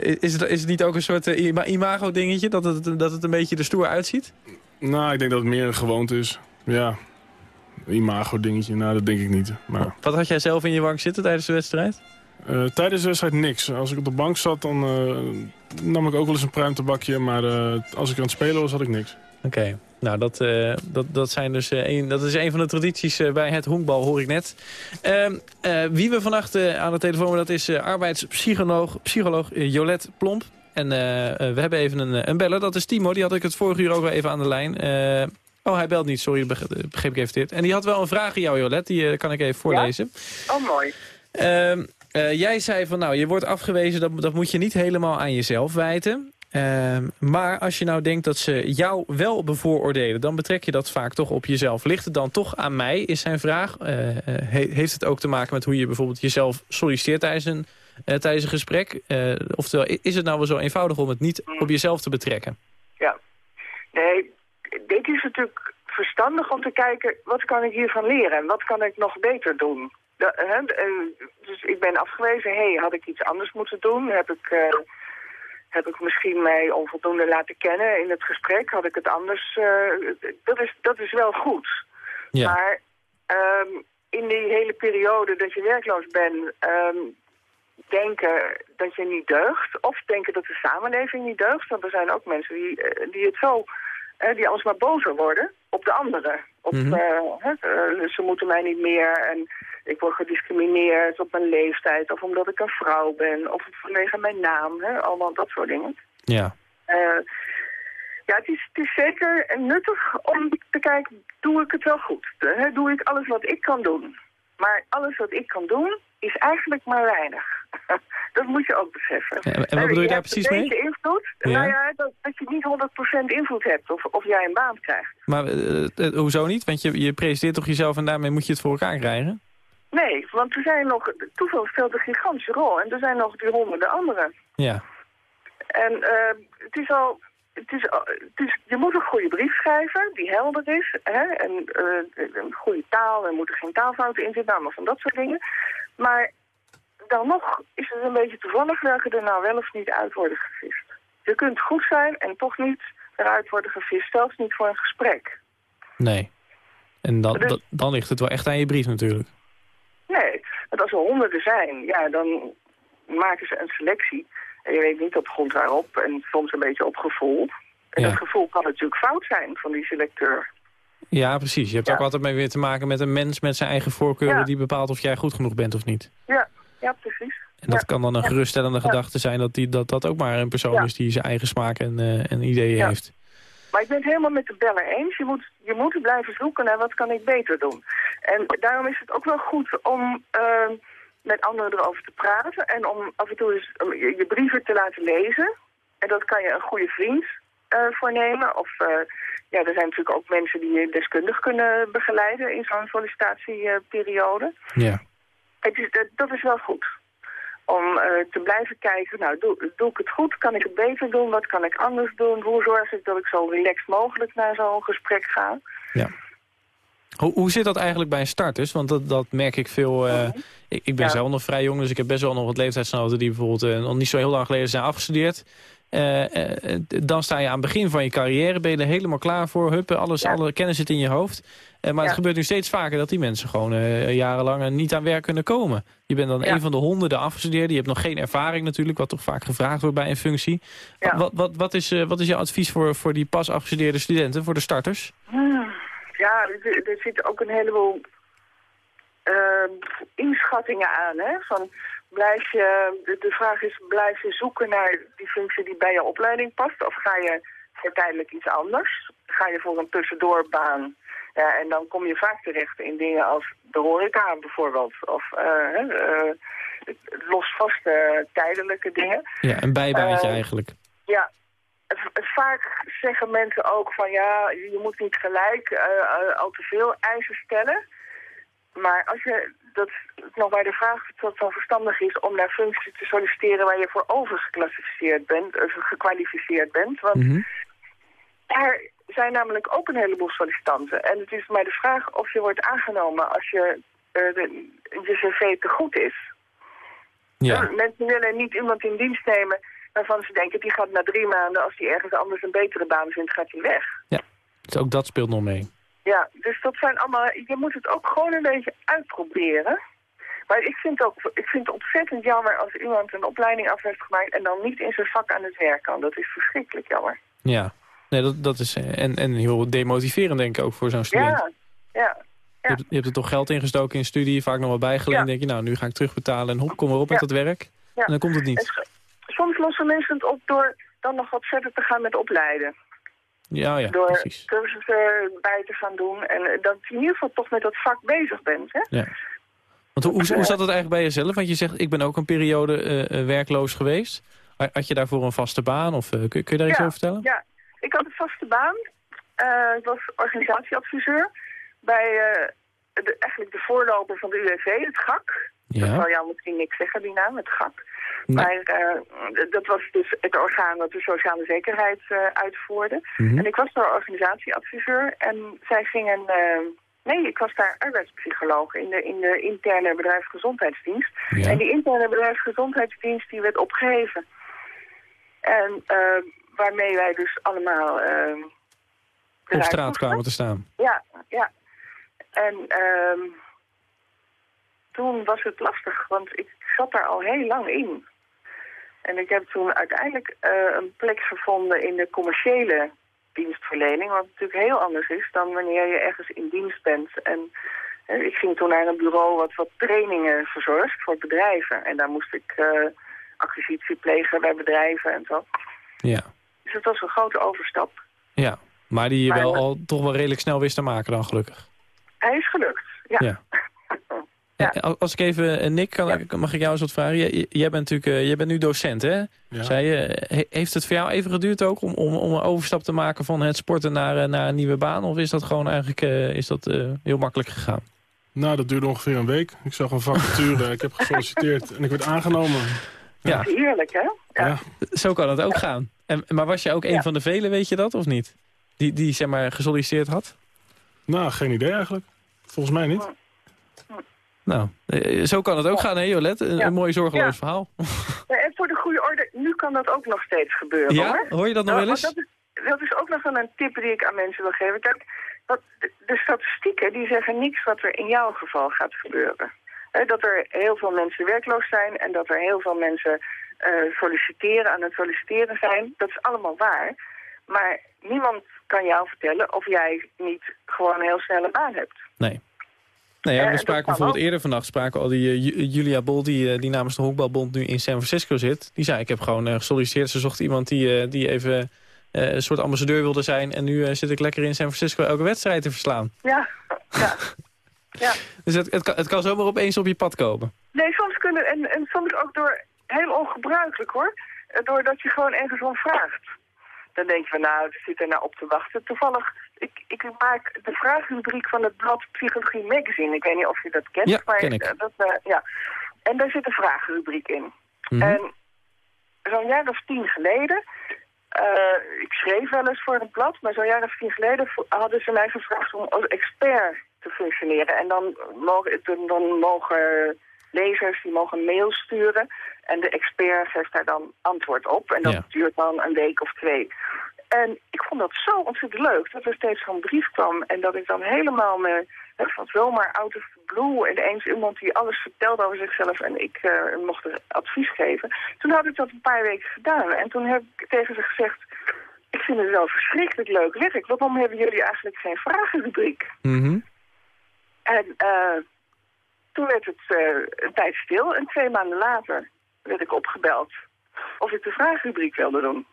Is het, is het niet ook een soort imago-dingetje, dat het, dat het een beetje er stoer uitziet? Nou, ik denk dat het meer een gewoonte is. Ja, imago-dingetje, nou dat denk ik niet. Maar... Wat had jij zelf in je wang zitten tijdens de wedstrijd? Uh, tijdens de wedstrijd niks. Als ik op de bank zat, dan uh, nam ik ook wel eens een pruimtebakje. Maar als ik aan het spelen was, had ik niks. Oké. Okay. Nou, dat, uh, dat, dat, zijn dus, uh, een, dat is een van de tradities uh, bij het honkbal, hoor ik net. Ehm, wie we vannacht aan de telefoon hebben, dat is arbeidspsycholoog psycholoog, Jolet Plomp. En we hebben even een, een beller, dat is Timo. Die had ik het vorige uur ook al even aan de lijn. oh, hij belt niet, sorry, begreep ik even dit. En die had wel een vraag aan jou, Jolet, die kan ik even voorlezen. Ja? Oh, mooi. Ehm, jij zei van, nou, je wordt afgewezen, dat, dat moet je niet helemaal aan jezelf wijten. Ehm, maar als je nou denkt dat ze jou wel bevooroordelen... dan betrek je dat vaak toch op jezelf. Ligt het dan toch aan mij, is zijn vraag. Eh, eh, he- heeft het ook te maken met hoe je bijvoorbeeld jezelf solliciteert tijdens een, eh, tijdens een gesprek? Oftewel, is het nou wel zo eenvoudig om het niet op jezelf te betrekken? Ja. Nee, dit is natuurlijk verstandig om te kijken... wat kan ik hiervan leren en wat kan ik nog beter doen? Dus ik ben afgewezen. Hé, hey, had ik iets anders moeten doen? Heb ik, heb ik misschien mij onvoldoende laten kennen in het gesprek? Had ik het anders... eh, dat, is, dat is wel goed. Ja. Maar ehm, in die hele periode dat je werkloos bent... ehm, denken dat je niet deugt... of denken dat de samenleving niet deugt. Want er zijn ook mensen die, eh, die het zo... eh, die alsmaar bozer worden op de anderen. Op, Mhm. ze moeten mij niet meer en ik word gediscrimineerd op mijn leeftijd... of omdat ik een vrouw ben, of vanwege mijn naam. Hè, allemaal dat soort dingen. Ja. Eh, ja, het is, het is zeker nuttig om te kijken, doe ik het wel goed? Hè? Doe ik alles wat ik kan doen? Maar alles wat ik kan doen, is eigenlijk maar weinig. (laughs) dat moet je ook beseffen. En- en wat bedoel je daar hebt precies mee? beetje invloed. Ja. Nou ja, dat, dat je niet 100% invloed hebt of, of jij een baan krijgt. Maar eh, eh, hoezo niet? Want je, je presenteert toch jezelf en daarmee moet je het voor elkaar krijgen? Nee, want er zijn nog, toeval speelt een gigantische rol. En er zijn nog die honderden anderen. Ja. En eh, het is al... Het is, al- het is, je moet een goede brief schrijven die helder is. Hè? En eh, een goede taal. Er moeten geen taalfouten in zitten. Allemaal van dat soort dingen. Maar dan nog is het een beetje toevallig welke er nou wel of niet uit worden gevist. Je kunt goed zijn en toch niet eruit worden gevist. Zelfs niet voor een gesprek. Nee. En dan, Dus- dan ligt het wel echt aan je brief natuurlijk. Nee, want als er honderden zijn, ja, dan maken ze een selectie. En je weet niet op grond waarop en soms een beetje op gevoel. En Ja. dat gevoel kan natuurlijk fout zijn van die selecteur. Ja, precies. Je hebt Ja. ook altijd mee weer te maken met een mens met zijn eigen voorkeuren... Ja. die bepaalt of jij goed genoeg bent of niet. Ja, ja precies. En dat kan dan een geruststellende gedachte zijn... Dat, die, dat dat ook maar een persoon is die zijn eigen smaak en, eh, en ideeën Ja. heeft. Maar ik ben het helemaal met de beller eens. Je moet, je moet blijven zoeken naar wat kan ik beter doen. En daarom is het ook wel goed om eh, met anderen erover te praten. En om af en toe eens je, je brieven te laten lezen. En dat kan je een goede vriend eh voornemen. Of eh, ja, er zijn natuurlijk ook mensen die je deskundig kunnen begeleiden in zo'n sollicitatieperiode. Ja. Het is, dat, dat is wel goed. Om eh, te blijven kijken, nou, doe, doe ik het goed? Kan ik het beter doen? Wat kan ik anders doen? Hoe zorg ik dat ik zo relaxed mogelijk naar zo'n gesprek ga? ja. Hoe, hoe zit dat eigenlijk bij starters? Want dat, dat merk ik veel... eh, ik, ik ben Ja. zelf nog vrij jong, dus ik heb best wel nog wat leeftijdsgenoten... die bijvoorbeeld eh, nog niet zo heel lang geleden zijn afgestudeerd. Eh, eh, dan sta je aan het begin van je carrière, ben je er helemaal klaar voor. Huppen, alles, Ja. alle kennis zit in je hoofd. Eh, maar het gebeurt nu steeds vaker dat die mensen gewoon jarenlang niet aan werk kunnen komen. Je bent dan Ja. een van de honderden afgestudeerden. Je hebt nog geen ervaring natuurlijk, wat toch vaak gevraagd wordt bij een functie. Wat, wat, wat, is, wat is jouw advies voor, voor die pas afgestudeerde studenten, voor de starters? Hmm. Ja, er, er zitten ook een heleboel inschattingen aan. Hè? Van, blijf je, de, vraag is, blijf je zoeken naar die functie die bij je opleiding past? Of ga je voor tijdelijk iets anders? Ga je voor een tussendoorbaan? Ja, en dan kom je vaak terecht in dingen als de horeca bijvoorbeeld. Of hè, eh, losvaste tijdelijke dingen. Ja, een bijbaantje Eh, eigenlijk. Ja, vaak zeggen mensen ook van ja, je moet niet gelijk al te veel eisen stellen. Maar als je, dat is nog bij de vraag of het zo verstandig is om naar functies te solliciteren waar je voor overgeclassificeerd bent, of gekwalificeerd bent. Want Mhm. er zijn namelijk ook een heleboel sollicitanten. En het is maar de vraag of je wordt aangenomen als je, eh, de- je cv te goed is. Ja. Mensen willen niet iemand in dienst nemen waarvan ze denken... die gaat na drie maanden, als die ergens anders een betere baan vindt, gaat hij weg. Dus ook dat speelt nog mee. Ja, dus dat zijn allemaal... Je moet het ook gewoon een beetje uitproberen. Maar ik vind, ook, ik vind het ontzettend jammer als iemand een opleiding af heeft gemaakt... en dan niet in zijn vak aan het werk kan. Dat is verschrikkelijk jammer. Ja. Nee, dat, dat is, en, en heel demotiverend denk ik ook voor zo'n student. Ja, ja. Je, hebt, je hebt er toch geld ingestoken in studie, vaak nog wat bijgeleend. Ja. denk je, nou, nu ga ik terugbetalen en hop, kom maar op met dat werk. Ja. En dan komt het niet. soms lossen mensen het op door dan nog wat verder te gaan met opleiden. Ja, ja, door precies. cursussen bij te gaan doen. En eh, dat je in ieder geval toch met dat vak bezig bent. Hè? Ja. Want hoe, hoe, hoe zat het eigenlijk bij jezelf? Want je zegt, ik ben ook een periode eh, eh, werkloos geweest. Ha- Had je daarvoor een vaste baan? Of kun, kun je daar iets over vertellen? Ja, ik had een vaste baan. Eh, ik was organisatieadviseur bij de, eigenlijk de voorloper van de UWV, het GAK. Dat Ja. zal jou misschien niks zeggen, die naam, het. Nee. Maar eh, dat was dus het orgaan dat de sociale zekerheid eh, uitvoerde. Mhm. En ik was daar organisatieadviseur en zij gingen... eh, nee, ik was daar arbeidspsycholoog in de, in de interne bedrijfsgezondheidsdienst. Ja. En die interne bedrijfsgezondheidsdienst die werd opgeheven. En eh, waarmee wij dus allemaal... Op straat kwamen te staan. Ja, ja. En ehm, toen was het lastig, want ik zat daar al heel lang in. En ik heb toen uiteindelijk eh, een plek gevonden in de commerciële dienstverlening. Wat natuurlijk heel anders is dan wanneer je ergens in dienst bent. En ik ging toen naar een bureau wat wat trainingen verzorgt voor bedrijven. En daar moest ik eh, acquisitie plegen bij bedrijven en zo. Ja. Dus het was een grote overstap. ja. Maar die je Maar- wel al toch wel redelijk snel wist te maken dan, gelukkig. Hij is gelukt, ja. Ja. Ja. Eh, Als ik even, eh, Nick, kan, mag ik jou eens wat vragen? Jij, jij bent natuurlijk eh, jij bent nu docent, hè? Ja. Zei je, he- heeft het voor jou even geduurd ook om, om, om een overstap te maken van het sporten naar, naar een nieuwe baan? Of is dat gewoon eigenlijk eh, is dat, eh, heel makkelijk gegaan? Nou, dat duurde ongeveer een week. Ik zag een vacature, (laughs) ik heb gesolliciteerd en ik werd aangenomen. Ja, Heerlijk, hè? Ja. Ja. zo kan het ook gaan. En, maar was jij ook een van de velen, weet je dat, of niet? Die, die zeg maar gesolliciteerd had? Nou, geen idee eigenlijk. Volgens mij niet. Nou, eh, zo kan het ook gaan, hè Jolette? Een, Ja. een mooi zorgeloos Ja. verhaal. (laughs) Ja, En voor de goede orde, nu kan dat ook nog steeds gebeuren, Ja? hoor. Hoor je dat nog Nou, wel want eens? Dat is, dat is ook nog wel een tip die ik aan mensen wil geven. Kijk, wat, de, de statistieken die zeggen niks wat er in jouw geval gaat gebeuren. Dat er heel veel mensen werkloos zijn en dat er heel veel mensen eh, solliciteren, aan het solliciteren zijn. Dat is allemaal waar. Maar niemand kan jou vertellen of jij niet gewoon een heel snelle baan hebt. Nee. Nee, ja, Eh, we spraken bijvoorbeeld ook. eerder vannacht spraken al die eh, Ju- Julia Bol, die, eh, die namens de Honkbalbond nu in San Francisco zit. Die zei, ik heb gewoon eh, gesolliciteerd. Ze zocht iemand die, eh, die even eh, een soort ambassadeur wilde zijn. En nu eh, zit ik lekker in San Francisco elke wedstrijd te verslaan. Ja, ja. (laughs) ja. Dus het, het, kan, het kan zomaar opeens op je pad komen. Nee, soms kunnen, en, en soms ook door, heel ongebruikelijk hoor, eh, doordat je gewoon ergens om vraagt. Dan denk je van, nou, zit er nou op te wachten. Toevallig, ik, ik maak de vraagrubriek van het blad Psychologie Magazine. Ik weet niet of je dat kent. Ja, maar, ken ik. eh, Dat, eh, ja. En daar zit een vragenrubriek in. Mhm. En zo'n jaar of tien geleden, eh, ik schreef wel eens voor het blad, maar zo'n jaar of tien geleden hadden ze mij gevraagd om als expert te functioneren. En dan mogen, dan- mogen lezers die mogen een mail sturen en de expert geeft daar dan antwoord op. En dat Ja. duurt dan een week of twee. En ik vond dat zo ontzettend leuk, dat er steeds zo'n brief kwam en dat ik dan helemaal me, van zomaar out of the blue, en eens iemand die alles vertelde over zichzelf en ik eh, mocht er advies geven. Toen had ik dat een paar weken gedaan en toen heb ik tegen ze gezegd, ik vind het wel verschrikkelijk leuk werk. Waarom hebben jullie eigenlijk geen vragenrubriek? Mhm. En eh, toen werd het eh, een tijd stil en twee maanden later werd ik opgebeld of ik de vragenrubriek wilde doen.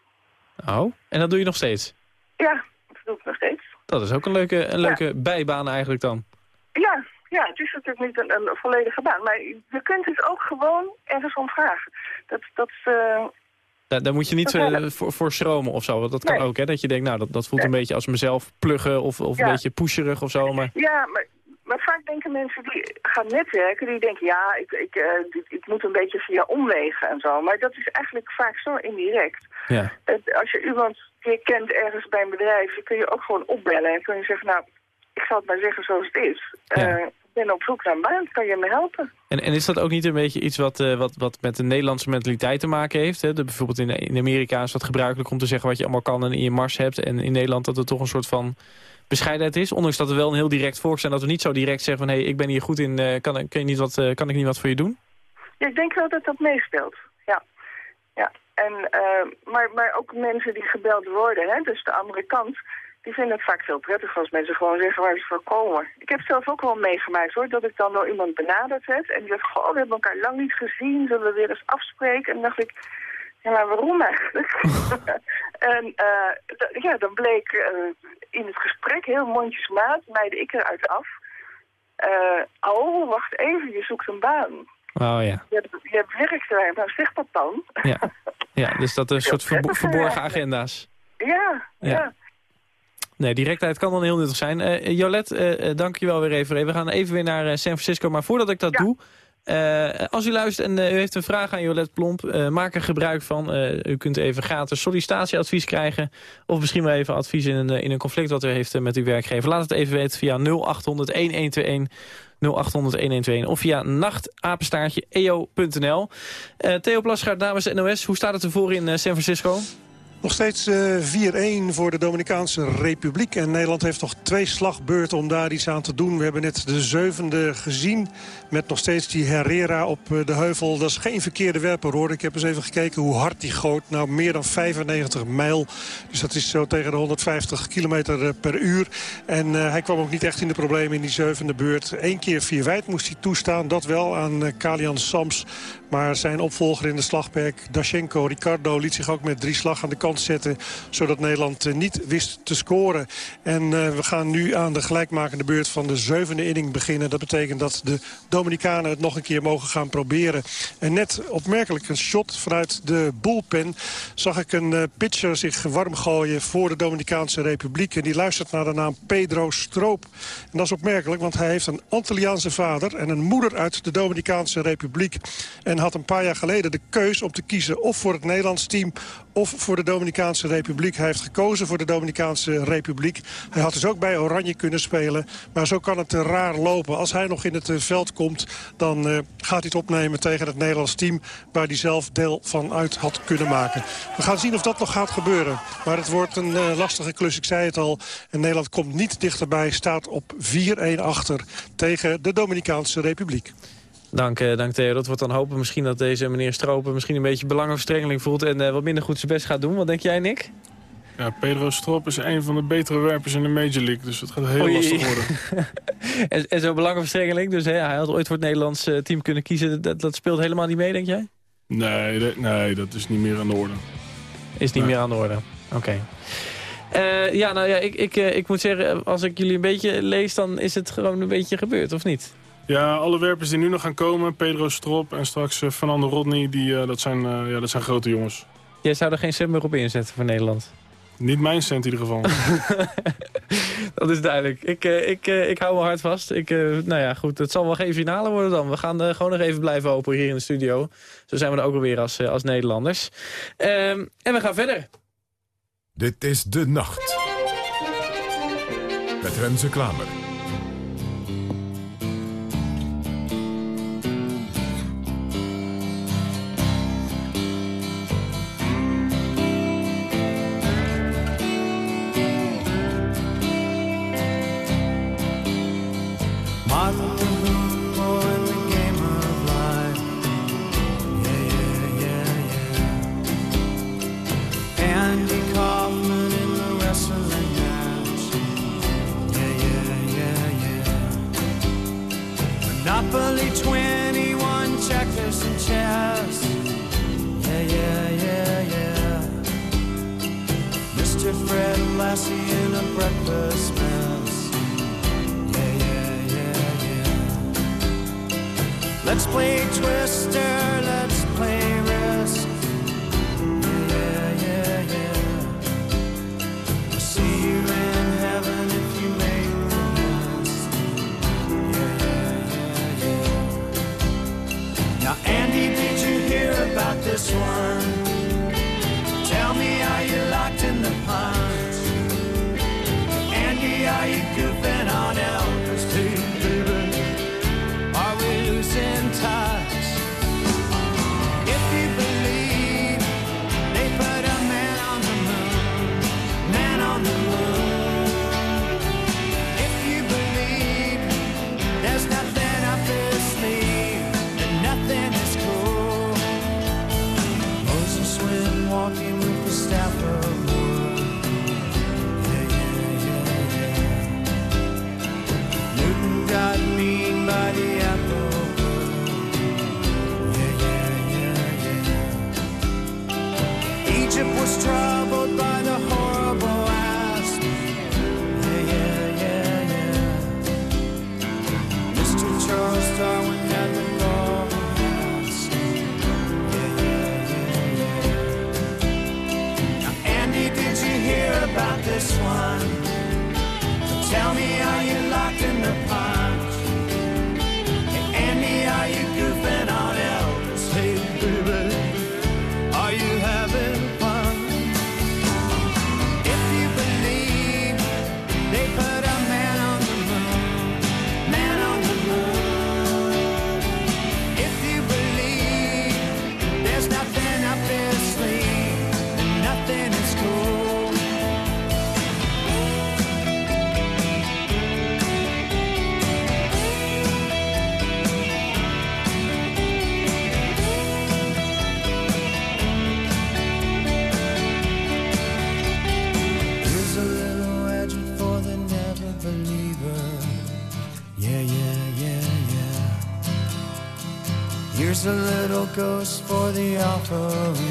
Oh, en dat doe je nog steeds? Ja, dat doe ik nog steeds. Dat is ook een leuke, een leuke bijbaan eigenlijk dan. Ja, ja, het is natuurlijk niet een, een volledige baan. Maar je kunt het ook gewoon ergens om vragen. Dat, dat, eh, Daar, daar moet je niet eh, voor, voor schromen of zo. Want dat kan Nee. ook, hè? Dat je denkt, nou, dat, dat voelt een beetje als mezelf pluggen of, of een beetje pusherig of zo. Maar ja, maar, maar vaak denken mensen die gaan netwerken, die denken, ja, ik, ik, eh, ik moet een beetje via omwegen en zo. Maar dat is eigenlijk vaak zo indirect. ja. Als je iemand die je kent ergens bij een bedrijf, dan kun je ook gewoon opbellen. En kun je zeggen, nou, ik zal het maar zeggen zoals het is. Ja. Eh, ik ben op zoek naar een baan, kan je me helpen? En, en is dat ook niet een beetje iets wat, eh, wat, wat met de Nederlandse mentaliteit te maken heeft? Hè? De, bijvoorbeeld in, in Amerika is dat gebruikelijk om te zeggen wat je allemaal kan en in je mars hebt. En in Nederland dat het toch een soort van bescheidenheid is. Ondanks dat we wel een heel direct volk zijn. Dat we niet zo direct zeggen van hé, hey, ik ben hier goed in, eh, kan, kan, niet wat, eh, kan ik niet wat voor je doen? Ja, ik denk wel dat dat meespeelt. Ja. ja. En, eh, maar, maar ook mensen die gebeld worden, hè, dus de andere kant, die vinden het vaak veel prettiger als mensen gewoon zeggen waar ze voor komen. Ik heb zelf ook wel meegemaakt hoor, dat ik dan door iemand benaderd werd en die zegt, goh, we hebben elkaar lang niet gezien, zullen we weer eens afspreken? En dan dacht ik, ja, maar waarom eigenlijk? (laughs) en eh, ja, dan bleek eh, in het gesprek heel mondjesmaat, leidde ik eruit af. eh, oh, wacht even, je zoekt een baan. Oh ja. Je hebt, je hebt werk te weinig. Nou, zeg dat dan. Ja, ja dus dat is een (laughs) soort verbo- verborgen agenda's. Ja, ja. Ja. Nee, directheid kan dan heel nuttig zijn. Eh Jolet, eh, dank je wel weer even. We gaan even weer naar San Francisco. Maar voordat ik dat doe... eh, als u luistert en eh, u heeft een vraag aan Jolet Plomp... eh, maak er gebruik van. U kunt even gratis sollicitatieadvies krijgen. Of misschien wel even advies in een, in een conflict wat u heeft met uw werkgever. Laat het even weten via 0800-1121... 0800-1121 of via nachtapenstaartje eo.nl. Theo Plasgaard namens NOS, hoe staat het ervoor in San Francisco? Nog steeds eh, 4-1 voor de Dominicaanse Republiek. En Nederland heeft nog twee slagbeurten om daar iets aan te doen. We hebben net de zevende gezien met nog steeds die Herrera op eh, de heuvel. Dat is geen verkeerde werper hoor. Ik heb eens even gekeken hoe hard die gooit. Nou, meer dan 95 mijl. Dus dat is zo tegen de 150 kilometer eh, per uur. En eh, hij kwam ook niet echt in de problemen in die zevende beurt. Eén keer vier wijd moest hij toestaan. Dat wel aan eh, Kalian Sams. Maar zijn opvolger in de slagperk, Dashenko Ricardo, liet zich ook met drie slag aan de kant zetten. Zodat Nederland eh, niet wist te scoren. En eh, we gaan nu aan de gelijkmakende beurt van de zevende inning beginnen. Dat betekent dat de Dominicanen het nog een keer mogen gaan proberen. En net opmerkelijk een shot vanuit de bullpen zag ik een eh, pitcher zich warm gooien voor de Dominicaanse Republiek. En die luistert naar de naam Pedro Stroop. En dat is opmerkelijk, want hij heeft een Antilliaanse vader en een moeder uit de Dominicaanse Republiek. En had een paar jaar geleden de keus om te kiezen of voor het Nederlands team of voor de Dominicaanse Republiek. Hij heeft gekozen voor de Dominicaanse Republiek. Hij had dus ook bij Oranje kunnen spelen. Maar zo kan het eh, raar lopen. Als hij nog in het eh, veld komt, dan eh, gaat hij het opnemen tegen het Nederlands team... waar hij zelf deel van uit had kunnen maken. We gaan zien of dat nog gaat gebeuren. Maar het wordt een lastige klus, ik zei het al. En Nederland komt niet dichterbij, staat op 4-1 achter tegen de Dominicaanse Republiek. Dank, eh, dank Theo. Dat wordt dan hopen misschien dat deze meneer Stropen... misschien een beetje belangenverstrengeling voelt... en eh, wat minder goed zijn best gaat doen. Wat denk jij, Nick? Ja, Pedro Strop is een van de betere werpers in de Major League. Dus het gaat heel Oei. lastig worden. (laughs) en en zo'n belangenverstrengeling, dus hè, hij had ooit voor het Nederlands eh, team kunnen kiezen. Dat, dat speelt helemaal niet mee, denk jij? Nee, dat- nee, dat is niet meer aan de orde. Is niet Nee. meer aan de orde. Oké. Ja, nou ja, ik, ik, ik moet zeggen, als ik jullie een beetje lees... dan is het gewoon een beetje gebeurd, of niet? Ja, alle werpers die nu nog gaan komen, Pedro Strop en straks eh, Fernando Rodney, die, eh, dat, zijn, eh, ja, dat zijn grote jongens. Jij zou er geen cent meer op inzetten voor Nederland. Niet mijn cent in ieder geval. (laughs) Dat is duidelijk. Ik, eh, ik, eh, ik hou me hard vast. Ik, eh, nou ja, goed. Het zal wel geen finale worden dan. We gaan eh, gewoon nog even blijven hopen hier in de studio. Zo zijn we er ook alweer als, als Nederlanders. Ehm, en we gaan verder. Dit is De Nacht. Met Renze Klamer. Ghost for the offering.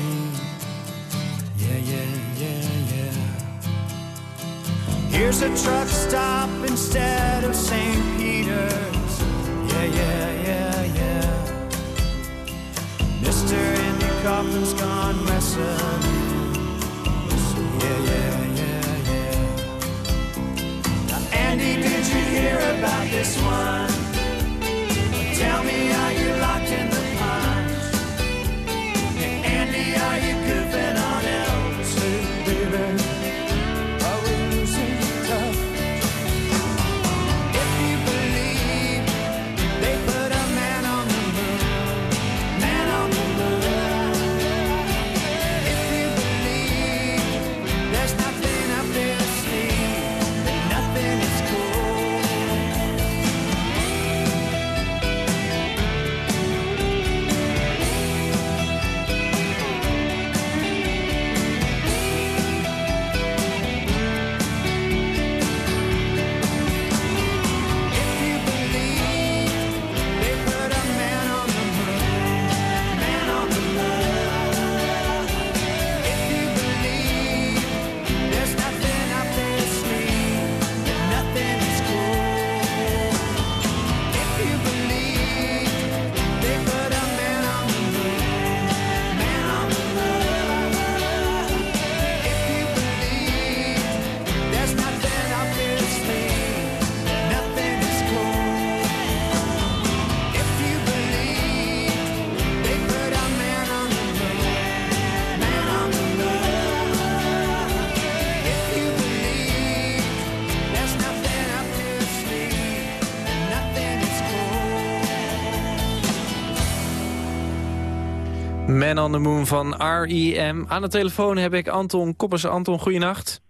Man on the Moon van R.E.M. Aan de telefoon heb ik Anton Koppers. Anton, goeienacht.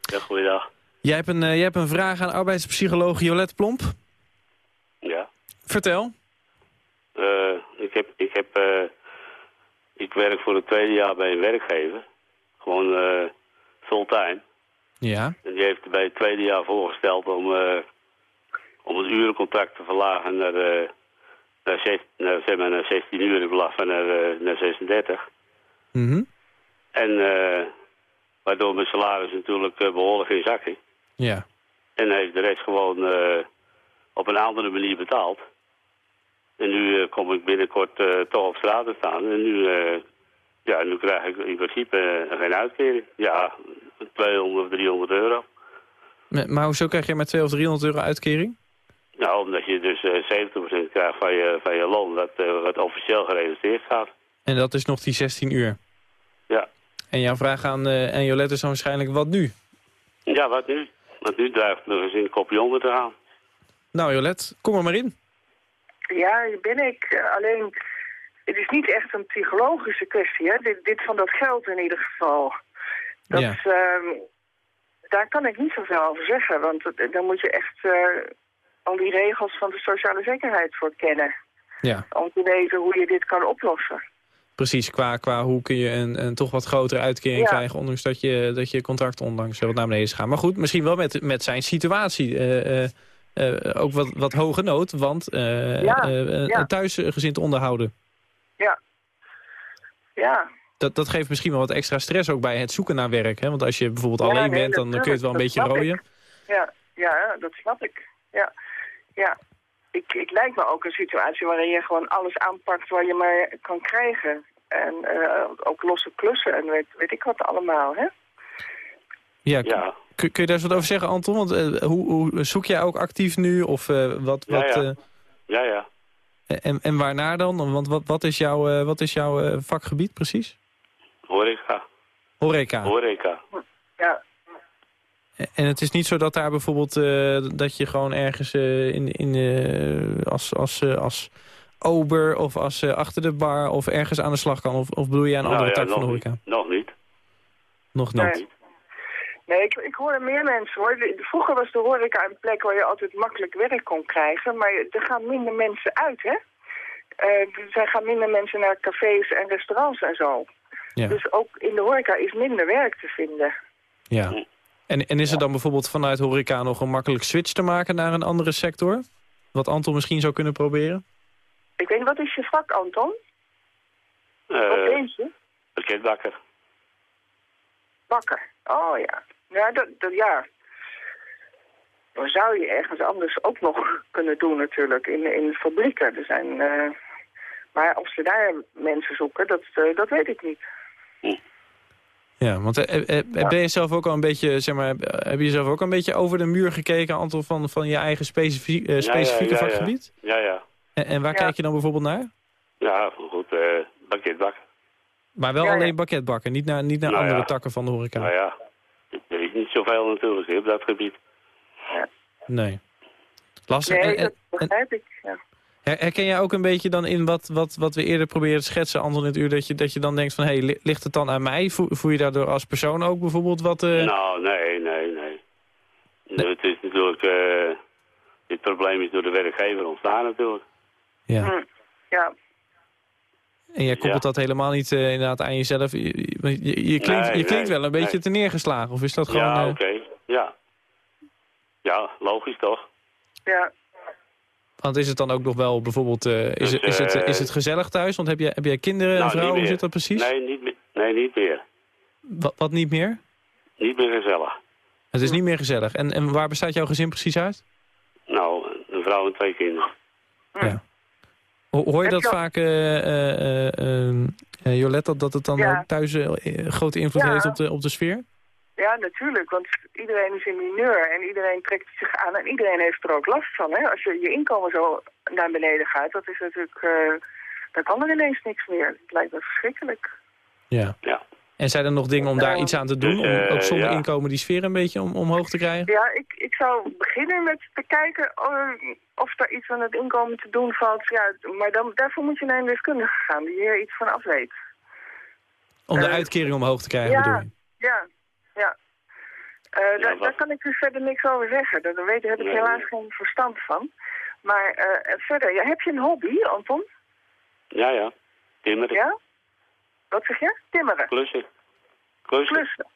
Ja, goeiedag. Jij hebt een, eh, jij hebt een vraag aan arbeidspsycholoog Jolette Plomp. Ja. Vertel. Eh, ik heb, ik heb, eh, ik werk voor het tweede jaar bij een werkgever. Gewoon fulltime. Ja. En die heeft bij het tweede jaar voorgesteld om, om het urencontract te verlagen naar, naar, zes- naar, zeg maar, naar 16 uur in plaats van naar, eh, naar 36. Mhm. En eh, waardoor mijn salaris natuurlijk eh, behoorlijk in zak ging. Ja. En hij heeft de rest gewoon eh, op een andere manier betaald. En nu eh, kom ik binnenkort eh, toch op straat te staan. En nu, eh, ja, nu krijg ik in principe eh, geen uitkering. Ja, 200 of 300 euro. Maar maar hoezo krijg je maar 200 of 300 euro uitkering? Nou, omdat je dus eh 70% krijgt van je, van je loon, dat, eh, wat officieel geregistreerd staat. En dat is nog die 16 uur. Ja. En jouw vraag aan, eh aan Jolette is dan waarschijnlijk wat nu? Ja, wat nu? Want nu dreigt mijn gezin een kopje onder te gaan. Nou Jolette, kom er maar in. Ja, hier ben ik. Eh, Alleen, het is niet echt een psychologische kwestie. Hè? Dit, dit van dat geld in ieder geval. Dat, Ja. ehm, daar kan ik niet zoveel over zeggen. Want dan moet je echt eh, al die regels van de sociale zekerheid voor kennen. Ja, Om te weten hoe je dit kan oplossen. precies. Qua, qua hoe kun je een, een toch wat grotere uitkering Ja. krijgen... ondanks dat je, dat je contract onlangs wat naar beneden is gegaan. Maar goed, misschien wel met, met zijn situatie. eh, eh, eh, ook wat, wat hoge nood, want eh Ja, eh, ja. een thuisgezin te onderhouden... Ja. Ja. Dat, dat geeft misschien wel wat extra stress ook bij het zoeken naar werk. Hè? Want als je bijvoorbeeld alleen nee, bent, dan kun je het wel een beetje rooien. Ja, ja, dat snap ik. Ja, ja. Ik, ik lijkt me ook een situatie waarin je gewoon alles aanpakt waar je maar kan krijgen. En eh, ook losse klussen en weet, weet ik wat allemaal, hè? Ja, Ja, Kun, kun je daar eens wat over zeggen, Anton? Want eh, hoe, hoe zoek jij ook actief nu? Of eh, wat, Ja, wat, ja. eh, ja, ja. en, en waarnaar dan? Want wat, wat is jouw, eh, wat is jouw eh, vakgebied precies? Horeca. Horeca. Horeca. En het is niet zo dat daar bijvoorbeeld eh, dat je gewoon ergens eh, in, in, eh, als, als, eh, als ober of als eh, achter de bar of ergens aan de slag kan? Of, of bedoel jij een Nou andere ja, tak van de nog horeca? niet. Nog niet. Nog niet. Nee. Nee, ik, ik hoor meer mensen hoor. Vroeger was de horeca een plek waar je altijd makkelijk werk kon krijgen. Maar er gaan minder mensen uit, hè? Eh, er gaan minder mensen naar cafés en restaurants en zo. Ja. Dus ook in de horeca is minder werk te vinden. Ja. En, en is er dan bijvoorbeeld vanuit horeca nog een makkelijk switch te maken naar een andere sector? Wat Anton misschien zou kunnen proberen? Ik weet niet, wat is je vak, Anton? Wat Eh weet je? pakketbakker. Bakker. Oh ja. Ja, dat, dat, ja. Dan zou je ergens anders ook nog (laughs) kunnen doen natuurlijk, in, in fabrieken. Er zijn, eh, maar of ze daar mensen zoeken, dat, eh, dat weet ik niet. Ja, want eh, eh, eh, ben je zelf ook al een beetje, zeg maar, heb je zelf ook een beetje over de muur gekeken, Anton, van, van je eigen eh, specifieke ja, ja. vakgebied? Ja, ja. En, en waar Ja. kijk je dan bijvoorbeeld naar? Ja, goed. eh pakketbakker. Maar wel Ja, ja. alleen bakketbakken, niet naar, niet naar Nou andere ja. takken van de horeca. Nou ja, er is niet zoveel natuurlijk op dat gebied. Nee. Lastig. Nee, dat begrijp ik. Ja. Her- herken jij ook een beetje dan in wat, wat, wat we eerder probeerden te schetsen, Anton, in het uur, dat je, dat je dan denkt van, hé, hey, li- ligt het dan aan mij? Voel, voel je daardoor als persoon ook bijvoorbeeld wat... eh, Nou, nee, nee, nee. Het is natuurlijk... eh dit probleem is door de werkgever ontstaan natuurlijk. ja. Hm. ja. En jij koppelt Ja. dat helemaal niet eh, inderdaad aan jezelf. Je, je, je- je klinkt, Nee, je klinkt nee, wel een beetje nee. te neergeslagen. Of is dat gewoon... ja, oké. Ja. Ja, logisch toch? ja. Want is het dan ook nog wel bijvoorbeeld... eh, is, Dus, het, is, het, eh, is het gezellig thuis? Want heb jij, heb jij kinderen en Nou, vrouw? Hoe zit dat precies? Nee, niet, meer- nee, niet meer. Wat, wat niet meer? Niet meer gezellig. Het is niet meer gezellig. En, en waar bestaat jouw gezin precies uit? Nou, een vrouw en twee kinderen. Ja. Ho- Hoor je dat vaak, eh, eh, eh, eh, eh, Jolette, dat, dat het dan Ja. ook thuis eh, een grote invloed Ja. heeft op de, op de sfeer? Ja, natuurlijk. Want iedereen is in mineur en iedereen trekt zich aan. En iedereen heeft er ook last van. Hè? Als je, je inkomen zo naar beneden gaat, dat is natuurlijk... eh, dan kan er ineens niks meer. Het lijkt me verschrikkelijk. Ja. Ja. En zijn er nog dingen om daar iets aan te doen? Om eh, ook zonder ja. inkomen die sfeer een beetje om, omhoog te krijgen? Ja, ik, ik zou beginnen met te kijken eh, of er iets aan het inkomen te doen valt. Ja, maar dan, daarvoor moet je naar een deskundige gaan die hier iets van af weet. Om de uitkering omhoog te krijgen, ja. bedoel je? Ja, ja. Eh, daar, kan ik dus verder niks over zeggen. Daar, weet, heb ik Nee, helaas nee. geen verstand van. Maar eh, en verder, ja, heb je een hobby, Anton? Ja, ja. Timmeren. Ja? Wat zeg je? Timmeren. Klussen. Klussen. Klussen.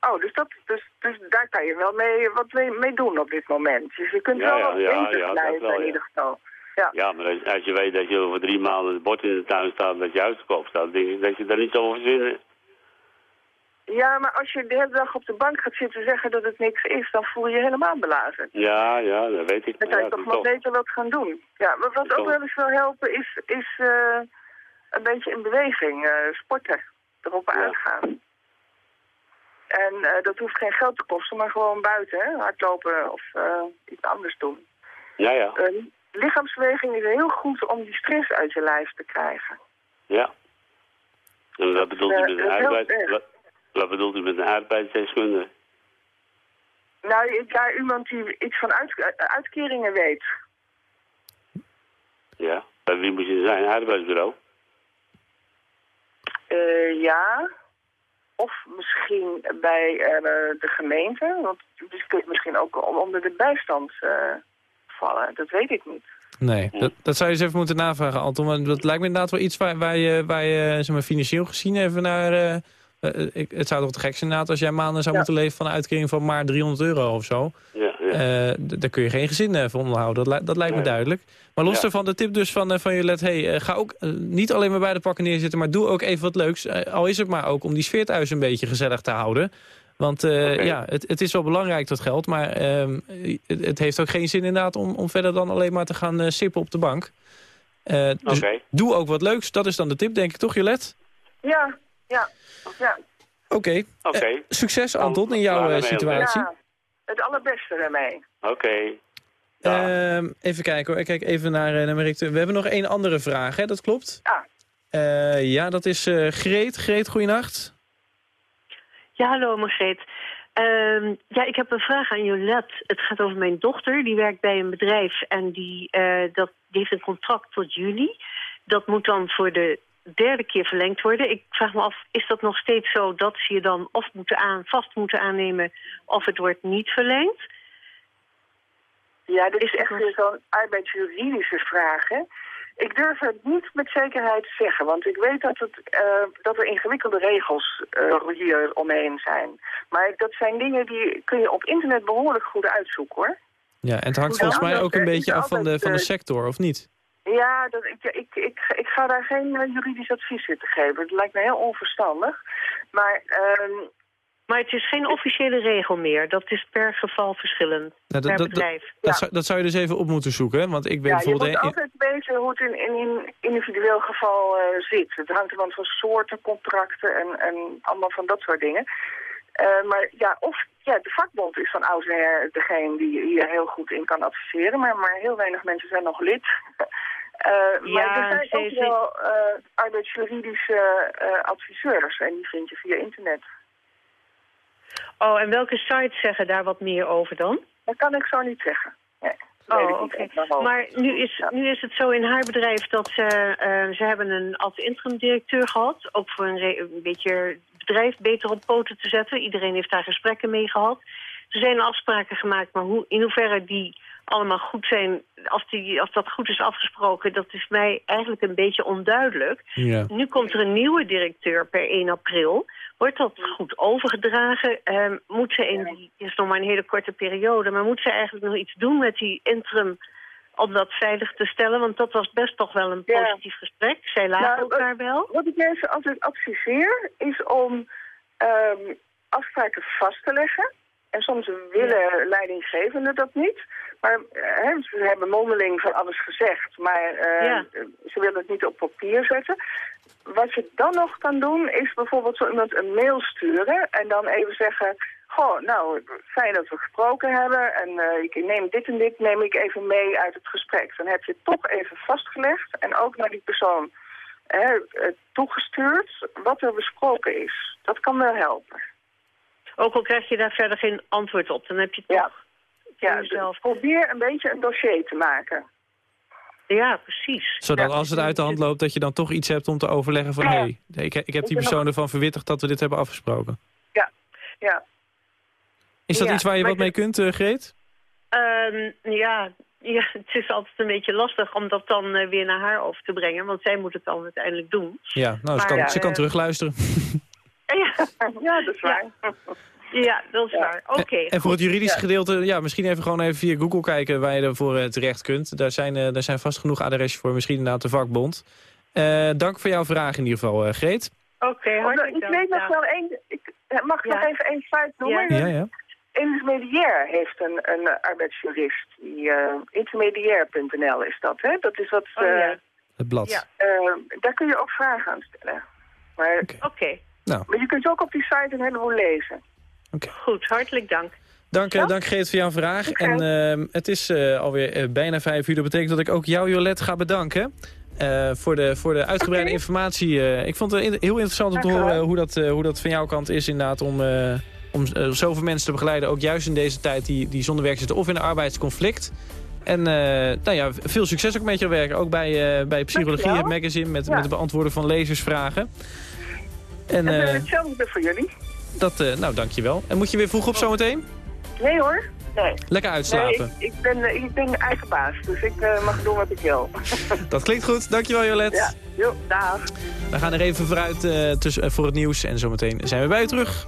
Oh, dus, dat, dus, dus daar kan je wel mee, wat mee, mee doen op dit moment. Dus je kunt Ja, wel ja, wat ja, bezig ja, dat blijven wel, in ja. ieder geval. Ja. Ja, maar als, als je weet dat je over drie maanden het bord in de tuin staat dat je uit te koop staat, denk ik dat je daar niet over zinnen. Ja, maar als je de hele dag op de bank gaat zitten zeggen dat het niks is, dan voel je je helemaal belazerd. Ja, ja, dat weet ik. Dan kan ja, je toch doe maar toch. beter wat gaan doen. Ja, maar wat ook Toch. wel eens wil helpen is, is eh, een beetje in beweging, eh, sporten, erop Ja. uitgaan. En eh, dat hoeft geen geld te kosten, maar gewoon buiten, hè? hardlopen of iets anders doen. Ja, ja. Lichaamsbeweging is heel goed om die stress uit je lijf te krijgen. Ja. En wat bedoelt u eh, met een dat Wat, bedoelt u met een arbeidsdeskundige? Nou, ja, iemand die iets van uit, uitkeringen weet. Ja. Bij wie moet je zijn? Arbeidsbureau? Eh, ja. Of misschien bij eh, de gemeente. Want je kunt misschien ook on- onder de bijstand eh, vallen. Dat weet ik niet. Nee, dat, dat zou je eens even moeten navragen, Anton. Want dat lijkt me inderdaad wel iets waar, waar je, waar je zeg maar, financieel gezien even naar... eh, eh, ik, het zou toch te gek zijn inderdaad als jij maanden zou Ja. moeten leven van een uitkering van maar 300 euro of zo. Ja, ja. Eh, daar kun je geen gezin eh, voor onderhouden. Dat, li- dat lijkt me duidelijk. Maar los Ja. daarvan, de tip dus van, eh, van Jolet... Hey, ga ook niet alleen maar bij de pakken neerzitten... maar doe ook even wat leuks. Al is het maar ook om die sfeer thuis een beetje gezellig te houden. Want eh, ja, het, het is wel belangrijk dat geld... maar ehm, het, het heeft ook geen zin inderdaad om, om verder dan alleen maar te gaan eh, sippen op de bank. Eh, dus Oké. doe ook wat leuks. Dat is dan de tip, denk ik, toch Jolet? Ja, ja, ja. Oké. Oké. Eh, succes, Anton, in jouw eh, situatie. Ja, het allerbeste daarmee. Oké. Ja. Ehm, even kijken hoor. Ik kijk even naar, eh, naar Marik. We hebben nog één andere vraag, hè? Dat klopt? Ja. Eh, ja, dat is eh, Greet. Greet, goeienacht. Ja, hallo Margreet. Ehm, ja, ik heb een vraag aan Jolette. Het gaat over mijn dochter. Die werkt bij een bedrijf en die, eh, dat, die heeft een contract tot juli. Dat moet dan voor de derde keer verlengd worden. Ik vraag me af, is dat nog steeds zo dat ze je dan of moeten aan, vast moeten aannemen... of het wordt niet verlengd? Ja, dit is echt weer zo'n arbeidsjuridische vraag, hè? Ik durf het niet met zekerheid te zeggen, want ik weet dat, het, eh, dat er ingewikkelde regels eh, hier omheen zijn. Maar dat zijn dingen die kun je op internet behoorlijk goed uitzoeken, hoor. Ja, en het hangt volgens mij ook een beetje af van de, van de eh, sector, of niet? Ja, dat, ik, ik, ik, ik ga daar geen eh, juridisch advies in te geven. Het lijkt me heel onverstandig. Maar ehm, Maar het is geen officiële regel meer. Dat is per geval verschillend, Nou, dat, per dat, dat, bedrijf. dat zou, dat zou je dus even op moeten zoeken, hè? want ik ben ja, je bijvoorbeeld... moet altijd weten hoe het in, in een individueel geval eh, zit. Het hangt ervan van soorten contracten en, en allemaal van dat soort dingen. Eh, maar ja, of ja, de vakbond is van oudsher degene die hier heel goed in kan adviseren. Maar, maar heel weinig mensen zijn nog lid. Eh, maar er zijn ook wel eh, arbeidsjuridische eh, adviseurs. En die vind je via internet. Oh, en welke sites zeggen daar wat meer over dan? Dat kan ik zo niet zeggen. Nee, dat weet ik Oh, oké. Maar nu is, nu is het zo in haar bedrijf dat ze... eh, ze hebben een als interim directeur gehad. Ook voor een, een beetje het bedrijf beter op poten te zetten. Iedereen heeft daar gesprekken mee gehad. Er zijn afspraken gemaakt, maar hoe, in hoeverre die allemaal goed zijn... Als, die, als dat goed is afgesproken, dat is mij eigenlijk een beetje onduidelijk. Ja. Nu komt er een nieuwe directeur per 1 april. Wordt dat goed overgedragen? Ehm, moet ze in die, het is nog maar een hele korte periode, maar moet ze eigenlijk nog iets doen met die interim om dat veilig te stellen? Want dat was best toch wel een Ja. positief gesprek. Zij lagen Nou, elkaar wel. Wat ik mensen altijd adviseer is om ehm, afspraken vast te leggen. En soms willen leidinggevenden dat niet. Maar eh, hè, ze hebben mondeling van alles gezegd, maar eh, Ja. ze willen het niet op papier zetten. Wat je dan nog kan doen, is bijvoorbeeld zo iemand een mail sturen en dan even zeggen... Goh, nou, fijn dat we gesproken hebben en eh, ik neem dit en dit neem ik even mee uit het gesprek. Dan heb je het toch even vastgelegd en ook naar die persoon hè, toegestuurd wat er besproken is. Dat kan wel helpen. Ook al krijg je daar verder geen antwoord op, dan heb je Ja. toch Ja, voor jezelf. probeer een beetje een dossier te maken. Ja, precies. Zodat Ja. als het uit de hand loopt, dat je dan toch iets hebt om te overleggen van... Ja. hé, hey, ik, ik heb die persoon ervan verwittigd dat we dit hebben afgesproken. Ja, Is dat Ja, iets waar je wat mee kunt, eh, Greet? Ehm, ja, (laughs) ja, het is altijd een beetje lastig om dat dan eh, weer naar haar over te brengen. Want zij moet het dan uiteindelijk doen. Ja, nou, ze kan, ze kan eh, terugluisteren. (laughs) Ja, (laughs) ja dat is waar. ja dat is waar. Oké, en voor het juridische gedeelte, ja, misschien even gewoon even via Google kijken waar je ervoor eh, terecht kunt. Daar zijn, eh, daar zijn vast genoeg adressen voor, misschien inderdaad de vakbond. Eh, dank voor jouw vraag in ieder geval, eh, Greet. Oké, Oh, hartelijk ik weet nog Ja. wel één... Ik, mag ik Ja. nog even één feit noemen? Ja, ja. Intermediair heeft een, een arbeidsjurist. Die, eh, intermediair.nl is dat, hè? Dat is wat... Oh, ja. eh, Het blad. Ja. eh, daar kun je ook vragen aan stellen. Maar, Oké, Nou, maar je kunt ook op die site een heleboel lezen. goed. Hartelijk dank. dank, eh, dank Greet voor jouw vraag. En ehm, het is eh, alweer eh, bijna vijf uur. Dat betekent dat ik ook jou, Jolet, ga bedanken. eh, voor, de, voor de uitgebreide informatie. eh. ik vond het in- heel interessant om te horen hoe dat, eh, hoe dat van jouw kant is inderdaad om, eh, om zoveel mensen te begeleiden. Ook juist in deze tijd die, die zonder werk zitten of in een arbeidsconflict. En eh, nou ja, veel succes ook met je werk. Ook bij, eh, bij Psychologie het magazine met, Ja. met het beantwoorden van lezersvragen. En En eh, hetzelfde voor jullie. dat, eh, nou dankjewel. En moet je weer vroeg op zometeen? Nee hoor. Nee. Lekker Nee, uitslapen. ik, ik, ben, ik ben eigen baas, dus ik mag doen wat ik wil. (laughs) Dat klinkt goed. Dankjewel Jolet. ja, jo, dag. We gaan er even vooruit tussen, voor het nieuws. En zometeen zijn we bij u terug.